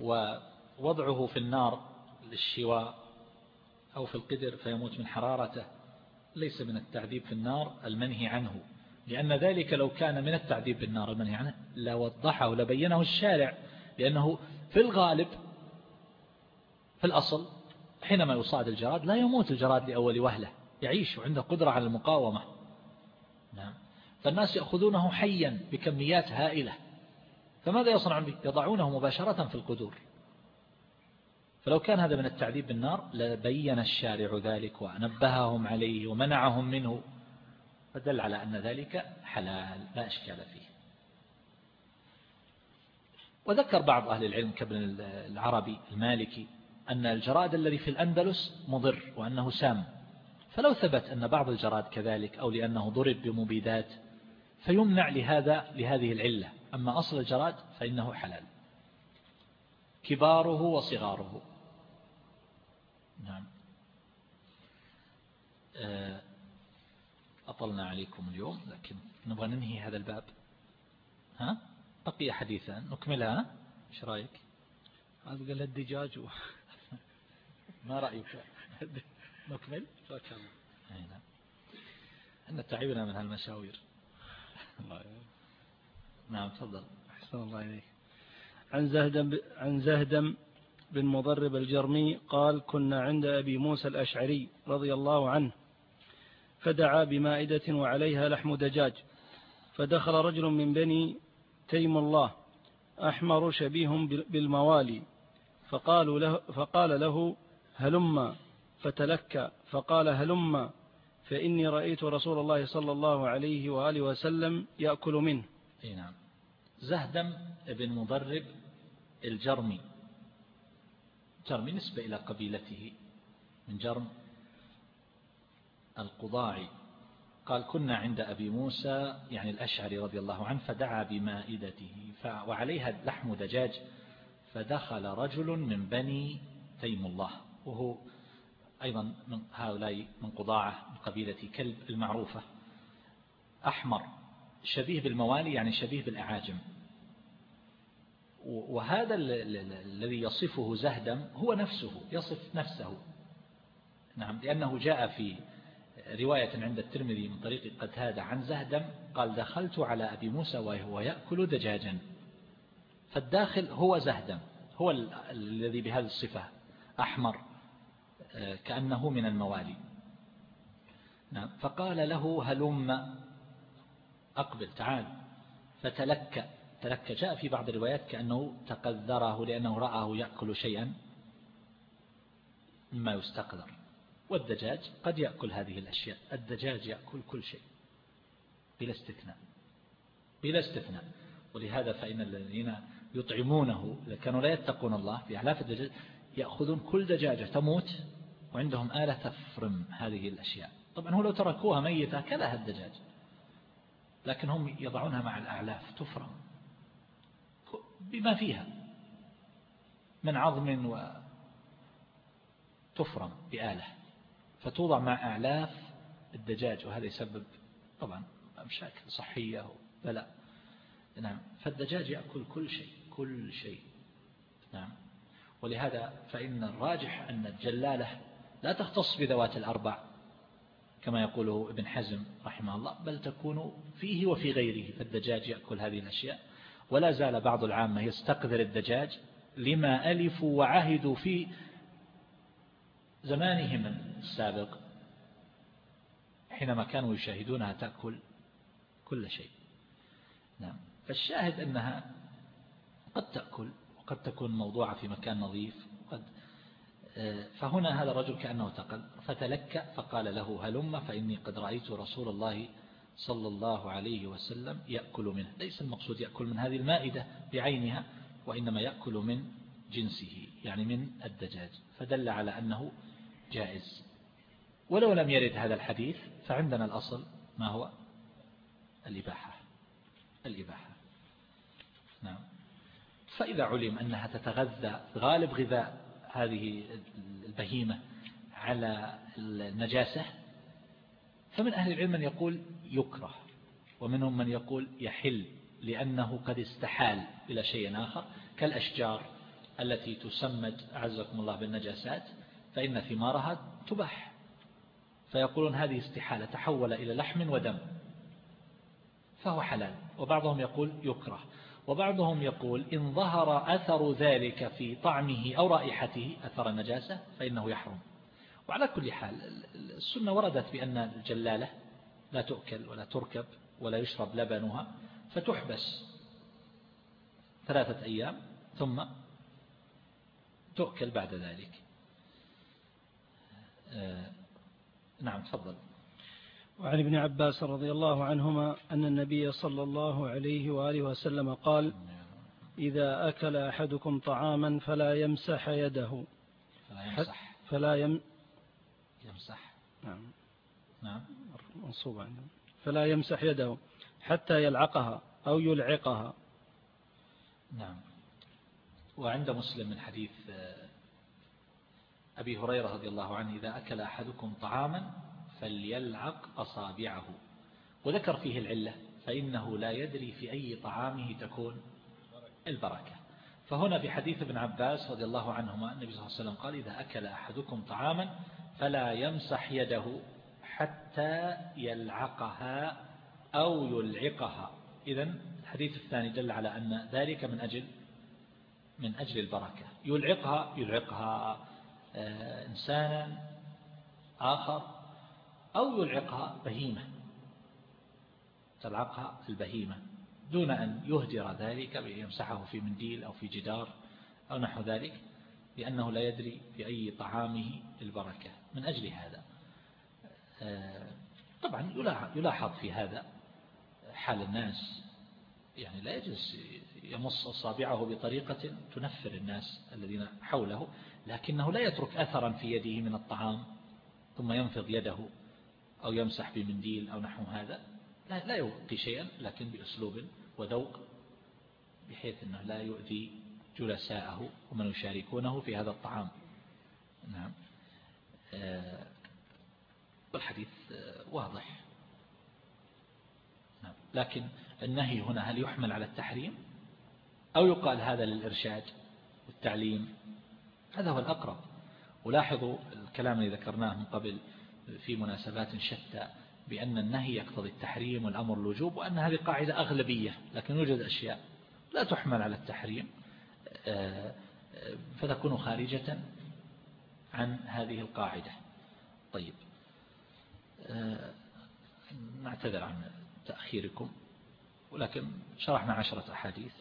ووضعه في النار للشواء أو في القدر فيموت من حرارته. ليس من التعذيب في النار المنهي عنه لأن ذلك لو كان من التعذيب بالنار المنهي عنه لوضحه لبينه الشارع لأنه في الغالب في الأصل حينما يصاد الجراد لا يموت الجراد لأول وهلة يعيش وعنده قدرة على المقاومة. نعم. فالناس يأخذونه حيا بكميات هائلة. فماذا يصنعون به يضعونه مباشرة في القدور؟ فلو كان هذا من التعذيب بالنار لبين الشارع ذلك ونبههم عليه ومنعهم منه. فدل على أن ذلك حلال لا إشكال فيه. وذكر بعض أهل العلم كابن العربي المالكي أن الجراد الذي في الأندلس مضر وأنه سام. فلو ثبت أن بعض الجراد كذلك أو لأنه ضرب بمبيدات فيمنع لهذا لهذه العلة. أما أصل الجراد فإنه حلال. كباره وصغاره. نعم. آه، أطلنا عليكم اليوم لكن نبغى ننهي هذا الباب. ها؟ بقي حديثا نكملها. إيش رأيك؟ هذا قال الدجاج و... ما رأيك؟ نكمل نعم. أن تعبنا من هالمشاوير. نعم تفضل. أحسن الله إليك. عن زهدم, عن زهدم بن مضرب الجرمي قال كنا عند أبي موسى الأشعري رضي الله عنه فدعا بمائدة وعليها لحم دجاج فدخل رجل من بني تيم الله أحمر شبيه بالموالي فقالوا له فقال له هلم فتلكى فقال هلم فإني رأيت رسول الله صلى الله عليه وآله وسلم يأكل منه. أي نعم. زهدم بن مضرب الجرمي. جرمي نسبة إلى قبيلته. من جرم القضاعي. قال كنا عند أبي موسى يعني الأشعري رضي الله عنه فدعا بمائدته وعليها لحم دجاج فدخل رجل من بني تيم الله. وهو أيضا من هؤلاء من قضاعة من قبيلة كلب المعروفة. أحمر شبيه بالموالي يعني شبيه بالأعاجم. وهذا الذي يصفه زهدم هو نفسه يصف نفسه. نعم لأنه جاء في رواية عند الترمذي من طريق قتادة عن زهدم قال دخلت على أبي موسى وهو يأكل دجاجا. فالداخل هو زهدم هو الذي بهذه الصفة أحمر. كأنه من الموالي. نعم. فقال له هلم أقبل تعال. فتلك تلك جاء في بعض الروايات كأنه تقذره لأنه رآه يأكل شيئا مما يستقذر. والدجاج قد يأكل هذه الأشياء. الدجاج يأكل كل شيء بلا استثناء بلا استثناء. ولهذا فإن الذين يطعمونه إذا كانوا لا يتقون الله. في أعلاف الدجاج يأخذون كل دجاجة تموت وعندهم آلة تفرم هذه الأشياء. طبعا هو لو تركوها ميتة كلها الدجاج لكن هم يضعونها مع الأعلاف تفرم. بما فيها من عظم وتفرم بآلة فتوضع مع أعلاف الدجاج وهذا يسبب طبعا مشاكل صحية بلاء. نعم فالدجاج يأكل كل شيء كل شيء. نعم ولهذا فإن الراجح أن الجلالة لا تختص بذوات الأربع كما يقوله ابن حزم رحمه الله بل تكون فيه وفي غيره فالدجاج يأكل هذه الأشياء. ولا زال بعض العامة يستقذر الدجاج لما ألفوا وعهدوا في زمانهم السابق حينما كانوا يشاهدونها تأكل كل شيء. نعم. فالشاهد أنها قد تأكل وقد تكون موضوعة في مكان نظيف. فهنا هذا الرجل كأنه تقل فتلك فقال له هلم فإني قد رأيت رسول الله صلى الله عليه وسلم يأكل منه. ليس المقصود يأكل من هذه المائدة بعينها وإنما يأكل من جنسه يعني من الدجاج. فدل على أنه جائز. ولو لم يرد هذا الحديث فعندنا الأصل ما هو؟ الإباحة. الإباحة. نعم. فإذا علم أنها تتغذى غالب غذاء هذه البهيمة على النجاسة فمن أهل العلم من يقول يكره ومنهم من يقول يحل لأنه قد استحال إلى شيء آخر كالأشجار التي تسمد أعزكم الله بالنجاسات فإن ثمارها تباح. فيقولون هذه استحالة تحول إلى لحم ودم فهو حلال. وبعضهم يقول يكره. وبعضهم يقول إن ظهر أثر ذلك في طعمه أو رائحته أثر النجاسة فإنه يحرم. وعلى كل حال السنة وردت بأن الجلالة لا تؤكل ولا تركب ولا يشرب لبنها فتحبس ثلاثة أيام ثم تؤكل بعد ذلك. آه، نعم تفضل. وعن ابن عباس رضي الله عنهما أن النبي صلى الله عليه وآله وسلم قال إذا أكل أحدكم طعاما فلا يمسح يده. فلا يمسح. فلا يم يمسح. نعم. نعم. منصوب فلا يمسح يده حتى يلعقها أو يلعقها. نعم. وعند مسلم من حديث أبي هريرة رضي الله عنه إذا أكل أحدكم طعاما فليلعق أصابعه. وذكر فيه العلة فإنه لا يدري في أي طعامه تكون البركة. فهنا في حديث ابن عباس رضي الله عنهما النبي صلى الله عليه وسلم قال إذا أكل أحدكم طعاما فلا يمسح يده حتى يلعقها أو يلعقها. إذا الحديث الثاني دل على أن ذلك من أجل من أجل البركة. يلعقها يلعقها آه، إنسانا آخر. أو يلعقها بهيمة تلعقها البهيمة دون أن يهدر ذلك يمسحه في منديل أو في جدار أو نحو ذلك لأنه لا يدري في أي طعامه البركة. من أجل هذا آه، طبعا يلاحظ في هذا حال الناس يعني لا يجلس يمص أصابعه بطريقة تنفر الناس الذين حوله لكنه لا يترك أثرا في يده من الطعام ثم ينفض يده أو يمسح بمنديل أو نحو هذا لا, لا يوقي شيئا لكن بأسلوب وذوق بحيث أنه لا يؤذي جلساءه ومن يشاركونه في هذا الطعام. نعم. آه، والحديث آه، واضح. نعم. لكن النهي هنا هل يحمل على التحريم؟ أو يقال هذا للإرشاد والتعليم؟ هذا هو الأقرب. ولاحظوا الكلام الذي ذكرناه من قبل في مناسبات شتى بأن النهي يقتضي التحريم والأمر الوجوب وأن هذه قاعدة أغلبية لكن يوجد أشياء لا تحمل على التحريم آه، آه، فتكون خارجة عن هذه القاعدة. طيب آه، نعتذر عن تأخيركم ولكن شرحنا عشرة أحاديث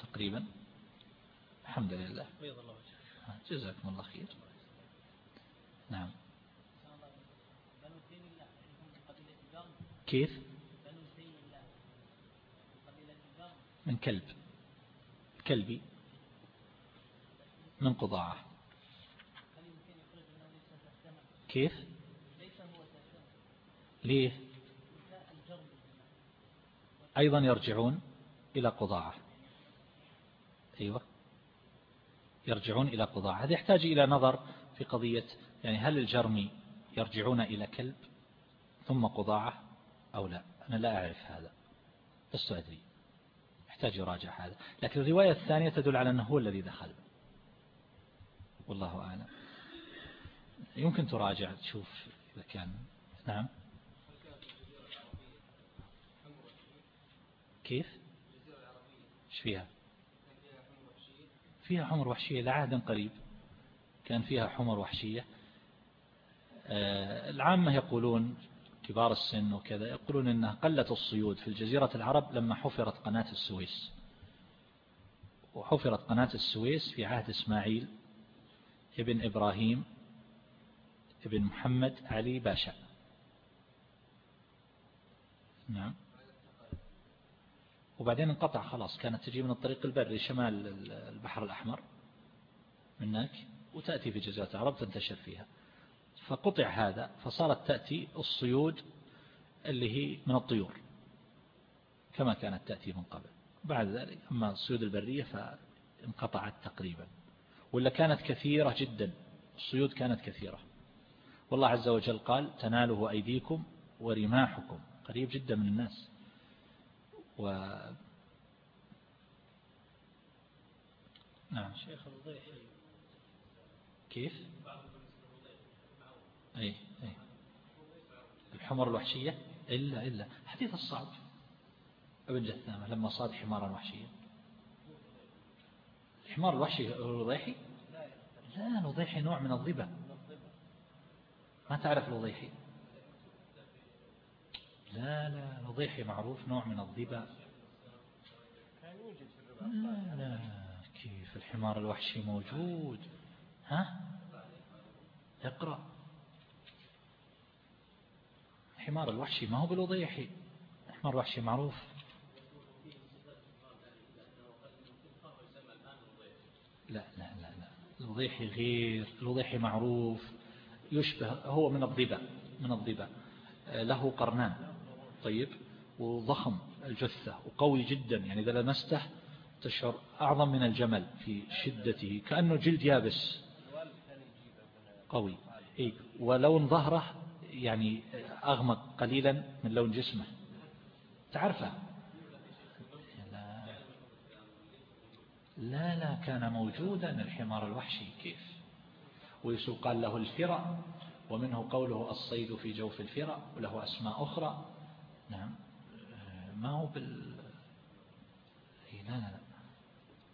تقريبا. الحمد لله. جزاكم الله خير. نعم. كيف؟ من كلب. كلبي. من قضاعة. كيف؟ ليه؟ أيضا يرجعون إلى قضاعة. أيوة. يرجعون إلى قضاعة. هذا يحتاج إلى نظر في قضية يعني هل الجرمي يرجعون إلى كلب ثم قضاعة؟ أو لا؟ أنا لا أعرف هذا لست أدري. يحتاج يراجع هذا. لكن الرواية الثانية تدل على أنه هو الذي دخل. والله أعلم. يمكن تراجع تشوف إذا كان. نعم. كيف؟ إيش فيها؟ فيها حمر وحشية لعهد قريب. كان فيها حمر وحشية. آه، العامة يقولون كبار السن وكذا يقولون أنها قلت الصيود في الجزيرة العرب لما حفرت قناة السويس. وحفرت قناة السويس في عهد إسماعيل ابن إبراهيم ابن محمد علي باشا. نعم. وبعدين انقطع خلاص كانت تجي من الطريق البري شمال البحر الأحمر من هناك وتأتي في جزيرة العرب تنتشر فيها. فقطع هذا فصارت تأتي الصيود اللي هي من الطيور كما كانت تأتي من قبل. بعد ذلك أما الصيود البرية فانقطعت تقريبا. ولا كانت كثيرة جدا الصيود كانت كثيرة. والله عز وجل قال تناله أيديكم ورماحكم. قريب جدا من الناس. و نعم. شيخ الضيحي. كيف؟ أي أي الحمر الوحشية؟ إلا إلا. حديث الصعب. ابن جثامة لما صاد حمارا وحشيا. الحمار الوحشي الوضيحي لا الوضيحي نوع من الضبا ما تعرف الوضيحي لا لا. الوضيحي معروف نوع من الضبا لا لا. كيف الحمار الوحشي موجود؟ ها؟ اقرأ. الحمار الوحشي ما هو بالوضيحي. الحمار الوحشي معروف. لا لا لا لا. الوضيحي غير. الوضيحي معروف. يشبه هو من الضبا من الضبا. له قرنان. طيب. وضخم الجثة. وقوي جدا. يعني إذا لمسته تشعر أعظم من الجمل في شدته. كأنه جلد يابس. قوي. إيه. ولون ظهره يعني أغمق قليلا من لون جسمه. تعرفه؟ لا. لا كان موجودا الحمار الوحشي. كيف؟ ويقال له الفرع ومنه قوله الصيد في جوف الفرع وله أسماء أخرى. نعم. ما هو بال لا لا لا.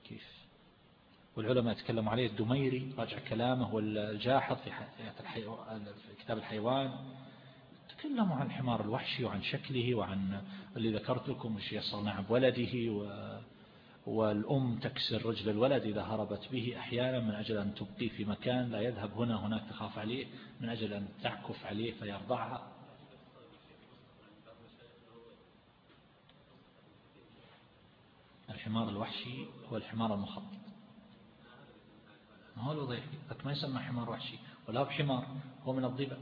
كيف؟ والعلماء يتكلموا عليه. الدميري راجع كلامه والجاحظ في, في كتاب الحيوان. تكلموا عن الحمار الوحشي وعن شكله وعن اللي ذكرت لكم وش يصنع بولده و والأم تكسر رجل الولد إذا هربت به أحيانا من أجل أن تبقيه في مكان لا يذهب هنا هناك تخاف عليه من أجل أن تعكف عليه فيرضعها. الحمار الوحشي هو الحمار المخطط. ما هو الوظيفي لك ما يسمى حمار وحشي ولا بحمار هو من الضبع.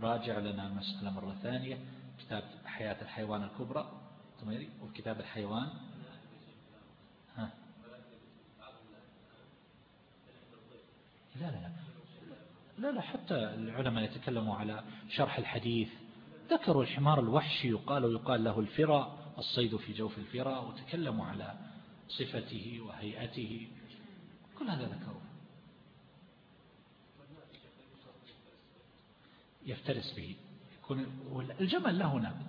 راجع لنا المسألة مرة ثانية كتاب حياة الحيوان الكبرى. الطميري وكتاب الحيوان. ها. لا لا لا. لا حتى العلماء يتكلموا على شرح الحديث. ذكروا الحمار الوحشي يقال ويقال له الفرا الصيد في جوف الفرا وتكلموا على صفته وهيئته. كل هذا ذكروه يفترس به. يكون الجمل له ناب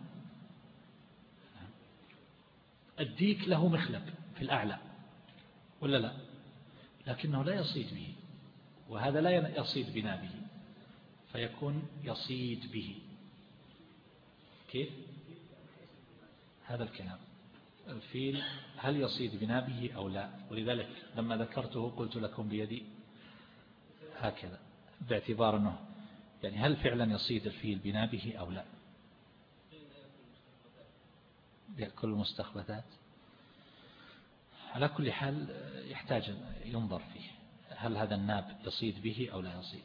الديك له مخلب في الأعلى ولا لا؟ لكنه لا يصيد به وهذا لا يصيد بنابه فيكون يصيد به. كيف؟ هذا الكلام. الفيل هل يصيد بنابه أو لا؟ ولذلك لما ذكرته قلت لكم بيدي هكذا باعتبار أنه يعني هل فعلا يصيد الفيل بنابه أو لا؟ يأكل المستخبثات. على كل حال يحتاج ينظر فيه. هل هذا الناب يصيد به أو لا يصيد؟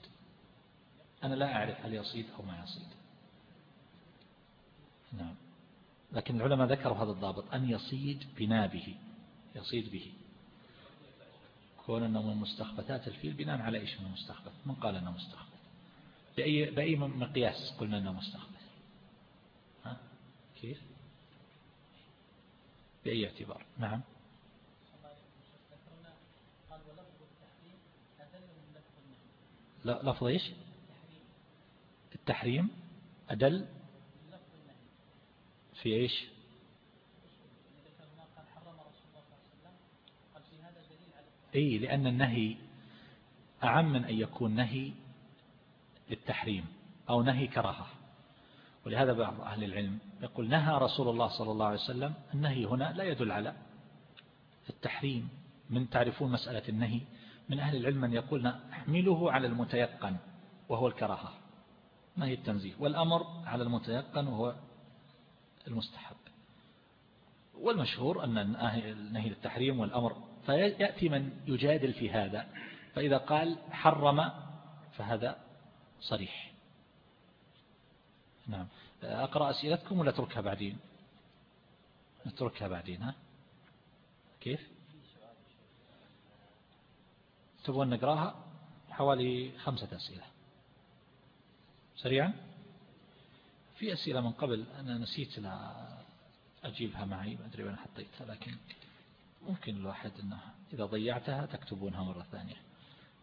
أنا لا أعرف هل يصيد أو ما يصيد. نعم. لكن العلماء ذكروا هذا الضابط. أن يصيد بنابه. يصيد به. كون أنه من مستخبثات الفيل بناء على إيش من مستخبث؟ من قال أنه مستخبث. بأي, بأي مقياس قلنا أنه مستخبث ها؟ كيف؟ بأي اعتبار؟ نعم. لا لفظ إيش؟ التحريم. أدل في إيش؟ أي لأن النهي أعم من أن يكون نهي للتحريم أو نهي كراهة. ولهذا بعض أهل العلم يقول نهى رسول الله صلى الله عليه وسلم النهي هنا لا يدل على التحريم. من تعرفون مسألة النهي؟ من أهل العلم من يقول نحمله على المتيقن وهو الكراهة. نهي التنزيه. والأمر على المتيقن وهو المستحب. والمشهور أن النهي للتحريم والأمر فيأتي من يجادل في هذا. فإذا قال حرم فهذا صريح. نعم. أقرأ أسئلتكم ولا تركها بعدين؟ نتركها بعدين ها؟ كيف؟ تبغون نقراها؟ حوالي خمسة أسئلة. سريعا؟ في أسئلة من قبل أنا نسيت لا أجيبها معي ما أدري وين حطيتها لكن ممكن الواحد أنه إذا ضيعتها تكتبونها مرة ثانية.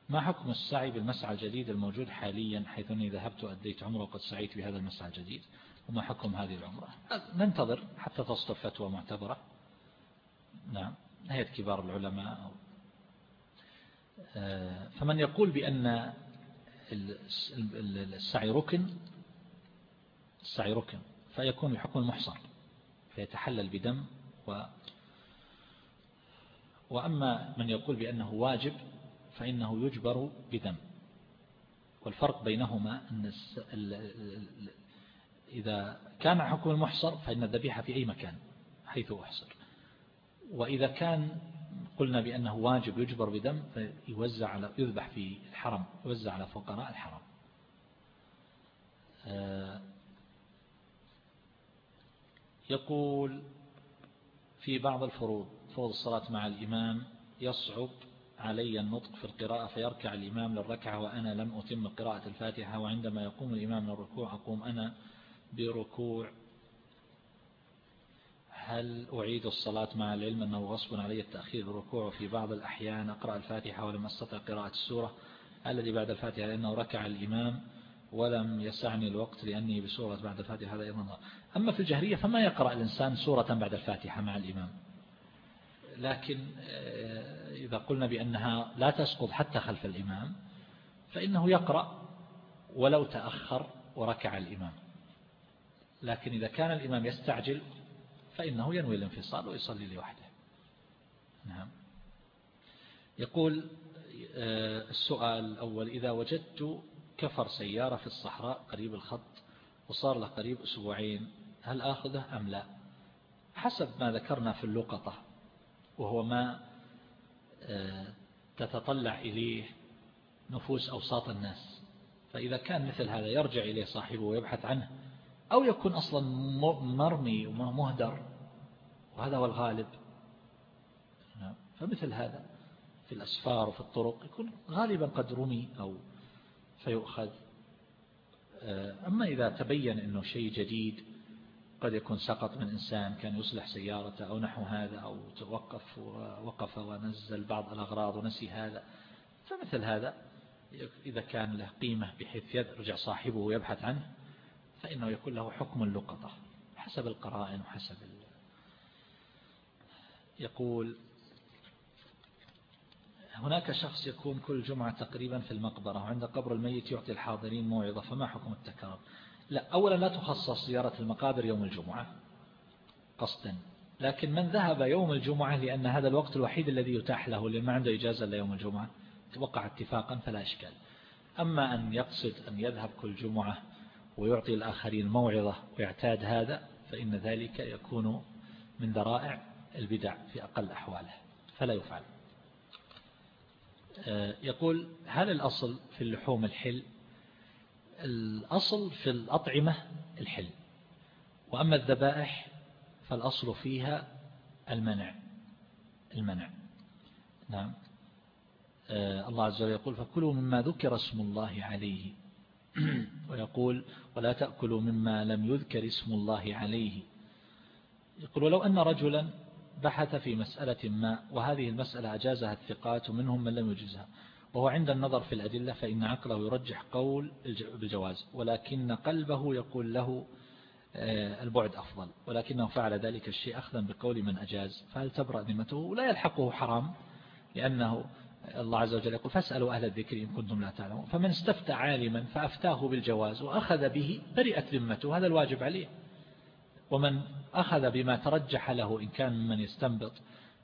ما حكم السعي بالمسعى الجديد الموجود حاليا حيث أني ذهبت وأديت عمرة وقد سعيت بهذا المسعى الجديد؟ وما حكم هذه العمرة؟ ننتظر حتى تصدر فتوى معتبرة. نعم هيئة كبار العلماء. آه، فمن يقول بأن السعي ركن السعي ركن فيكون بحكم المحصر فيتحلل بدم و وأما من يقول بأنه واجب فإنه يجبر بدم. والفرق بينهما أن إذا كان حكم المحصر فإن الذبيحة في أي مكان حيث أحصر. وإذا كان قلنا بأنه واجب يجبر بدم فيوزع على يذبح في الحرم يوزع على فقراء الحرم. آه، يقول في بعض الفروض فروض الصلاة مع الإمام يصعب علي النطق في القراءة فيركع الإمام للركعة وأنا لم أتم قراءة الفاتحة وعندما يقوم الإمام من الركوع أقوم أنا بركوع. هل أعيد الصلاة مع العلم أنه غصب علي التأخير الركوع وفي بعض الأحيان أقرأ الفاتحة ولم أستطع قراءة السورة الذي بعد الفاتحة؟ لأنه ركع الإمام ولم يسعني الوقت لأني بسورة بعد الفاتحة هذا أيضا أما في الجهرية فما يقرأ الإنسان سورة بعد الفاتحة مع الإمام؟ لكن آه، إذا قلنا بأنها لا تسقط حتى خلف الإمام فإنه يقرأ ولو تأخر وركع الإمام. لكن إذا كان الإمام يستعجل فإنه ينوي الانفصال ويصلي لوحده. نعم. يقول آه، السؤال الأول إذا وجدت كفر سيارة في الصحراء قريب الخط وصار له قريب أسبوعين هل آخذه أم لا؟ حسب ما ذكرنا في اللقطة وهو ما تتطلع إليه نفوس أوساط الناس فإذا كان مثل هذا يرجع إليه صاحبه ويبحث عنه أو يكون أصلا مرمي ومهدر وهذا هو الغالب نعم. فمثل هذا في الأسفار وفي الطرق يكون غالبا قد رمي أو فيؤخذ آه، أما إذا تبين أنه شيء جديد قد يكون سقط من إنسان كان يصلح سيارته أو نحو هذا أو توقف ووقف ونزل بعض الأغراض ونسي هذا. فمثل هذا إذا كان له قيمة بحيث يرجع صاحبه ويبحث عنه فإنه يكون له حكم اللقطة حسب القرائن وحسب يقول هناك شخص يكون كل جمعة تقريبا في المقبرة وعند قبر الميت يعطي الحاضرين موعظة فما حكم التكرار؟ لا أولا لا تخصص زيارة المقابر يوم الجمعة قصدا. لكن من ذهب يوم الجمعة لأن هذا الوقت الوحيد الذي يتاح له لما عنده إجازة ليوم الجمعة توقع اتفاقا فلا إشكال. أما أن يقصد أن يذهب كل جمعة ويعطي الآخرين موعظة ويعتاد هذا فإن ذلك يكون من ذرائع البدع في أقل أحواله فلا يفعل. آه، يقول هل الأصل في اللحوم الحل الأصل في الأطعمة الحل وأما الذبائح فالأصل فيها المنع المنع. نعم. آه، الله عز وجل يقول فكلوا مما ذكر اسم الله عليه. ويقول ولا تأكلوا مما لم يذكر اسم الله عليه. يقول ولو أن رجلا بحث في مسألة ما وهذه المسألة أجازها الثقات ومنهم من لم يجزها. وهو عند النظر في الأدلة فإن عقله يرجح قول بالجواز ولكن قلبه يقول له آه، البعد أفضل ولكنه فعل ذلك الشيء أخذا بقول من أجاز. فهل تبرأ ذمته؟ ولا يلحقه حرام لأنه الله عز وجل يقول فاسألوا أهل الذكر إن كنتم لا تعلمون. فمن استفتى عالما فأفتاه بالجواز وأخذ به برئت ذمته هذا الواجب عليه. ومن أخذ بما ترجح له إن كان ممن يستنبط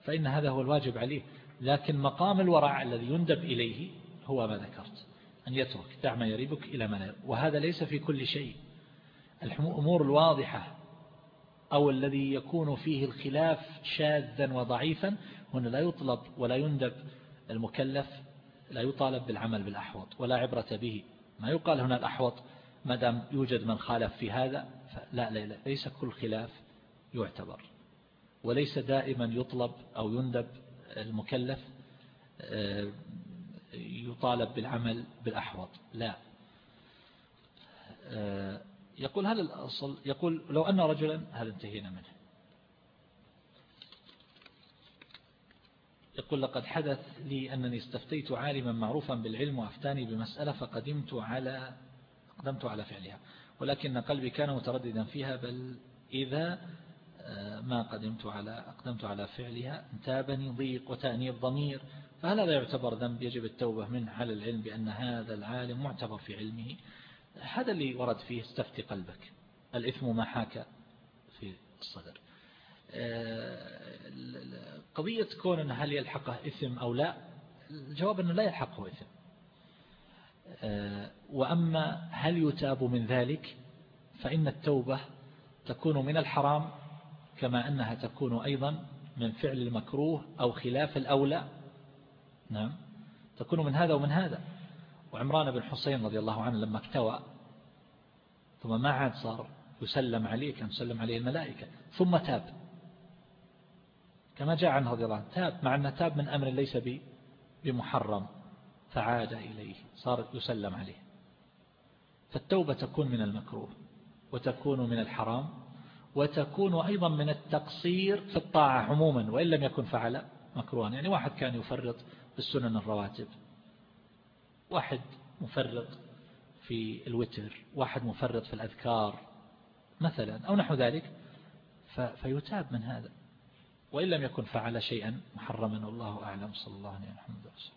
فإن هذا هو الواجب عليه. لكن مقام الورع الذي يندب إليه هو ما ذكرت أن يترك دع ما يريبك إلى ما وهذا ليس في كل شيء. الأمور الواضحة أو الذي يكون فيه الخلاف شاذا وضعيفا هنا لا يطلب ولا يندب المكلف لا يطالب بالعمل بالأحوط ولا عبرة به. ما يقال هنا الأحوط ما دام يوجد من خالف في هذا لا لا ليس كل خلاف يعتبر. وليس دائما يطلب أو يندب المكلف آه، يطالب بالعمل بالأحوط. لا. آه، يقول هل الأصل يقول لو أن رجلا هذا انتهينا منه؟ يقول لقد حدث لي أنني استفتيت عالما معروفا بالعلم وأفتاني بمسألة فقدمت على أقدمت على فعلها ولكن قلبي كان مترددا فيها بل إذا ما قدمت على أقدمت على فعلها. انتابني ضيق وتأنيب ضمير. فهل هذا يعتبر ذنب؟ يجب التوبة منه على العلم بأن هذا العالم معتبر في علمه. هذا اللي ورد فيه استفتي قلبك. الإثم ما حاك في الصدر. آه، قضية كون هل يلحقه إثم أو لا؟ الجواب أنه لا يلحقه إثم. آه، وأما هل يتاب من ذلك؟ فإن التوبة تكون من الحرام. كما أنها تكون أيضا من فعل المكروه أو خلاف الأولى. نعم. تكون من هذا ومن هذا. وعمران بن حسين رضي الله عنه لما اكتوى ثم ما عاد صار يسلم عليه كان يسلم عليه الملائكة ثم تاب. كما جاء عنه رضي الله عنه تاب مع أنه تاب من أمر ليس بمحرم فعاد إليه صار يسلم عليه. فالتوبة تكون من المكروه وتكون من الحرام وتكون أيضا من التقصير في الطاعة عموما وإن لم يكن فعل مكروها. يعني واحد كان يفرط بالسنن الرواتب واحد مفرط في الوتر واحد مفرط في الأذكار مثلا أو نحو ذلك فيتاب من هذا. وإن لم يكن فعل شيئا محرما والله أعلم. صلى الله عليه وسلم.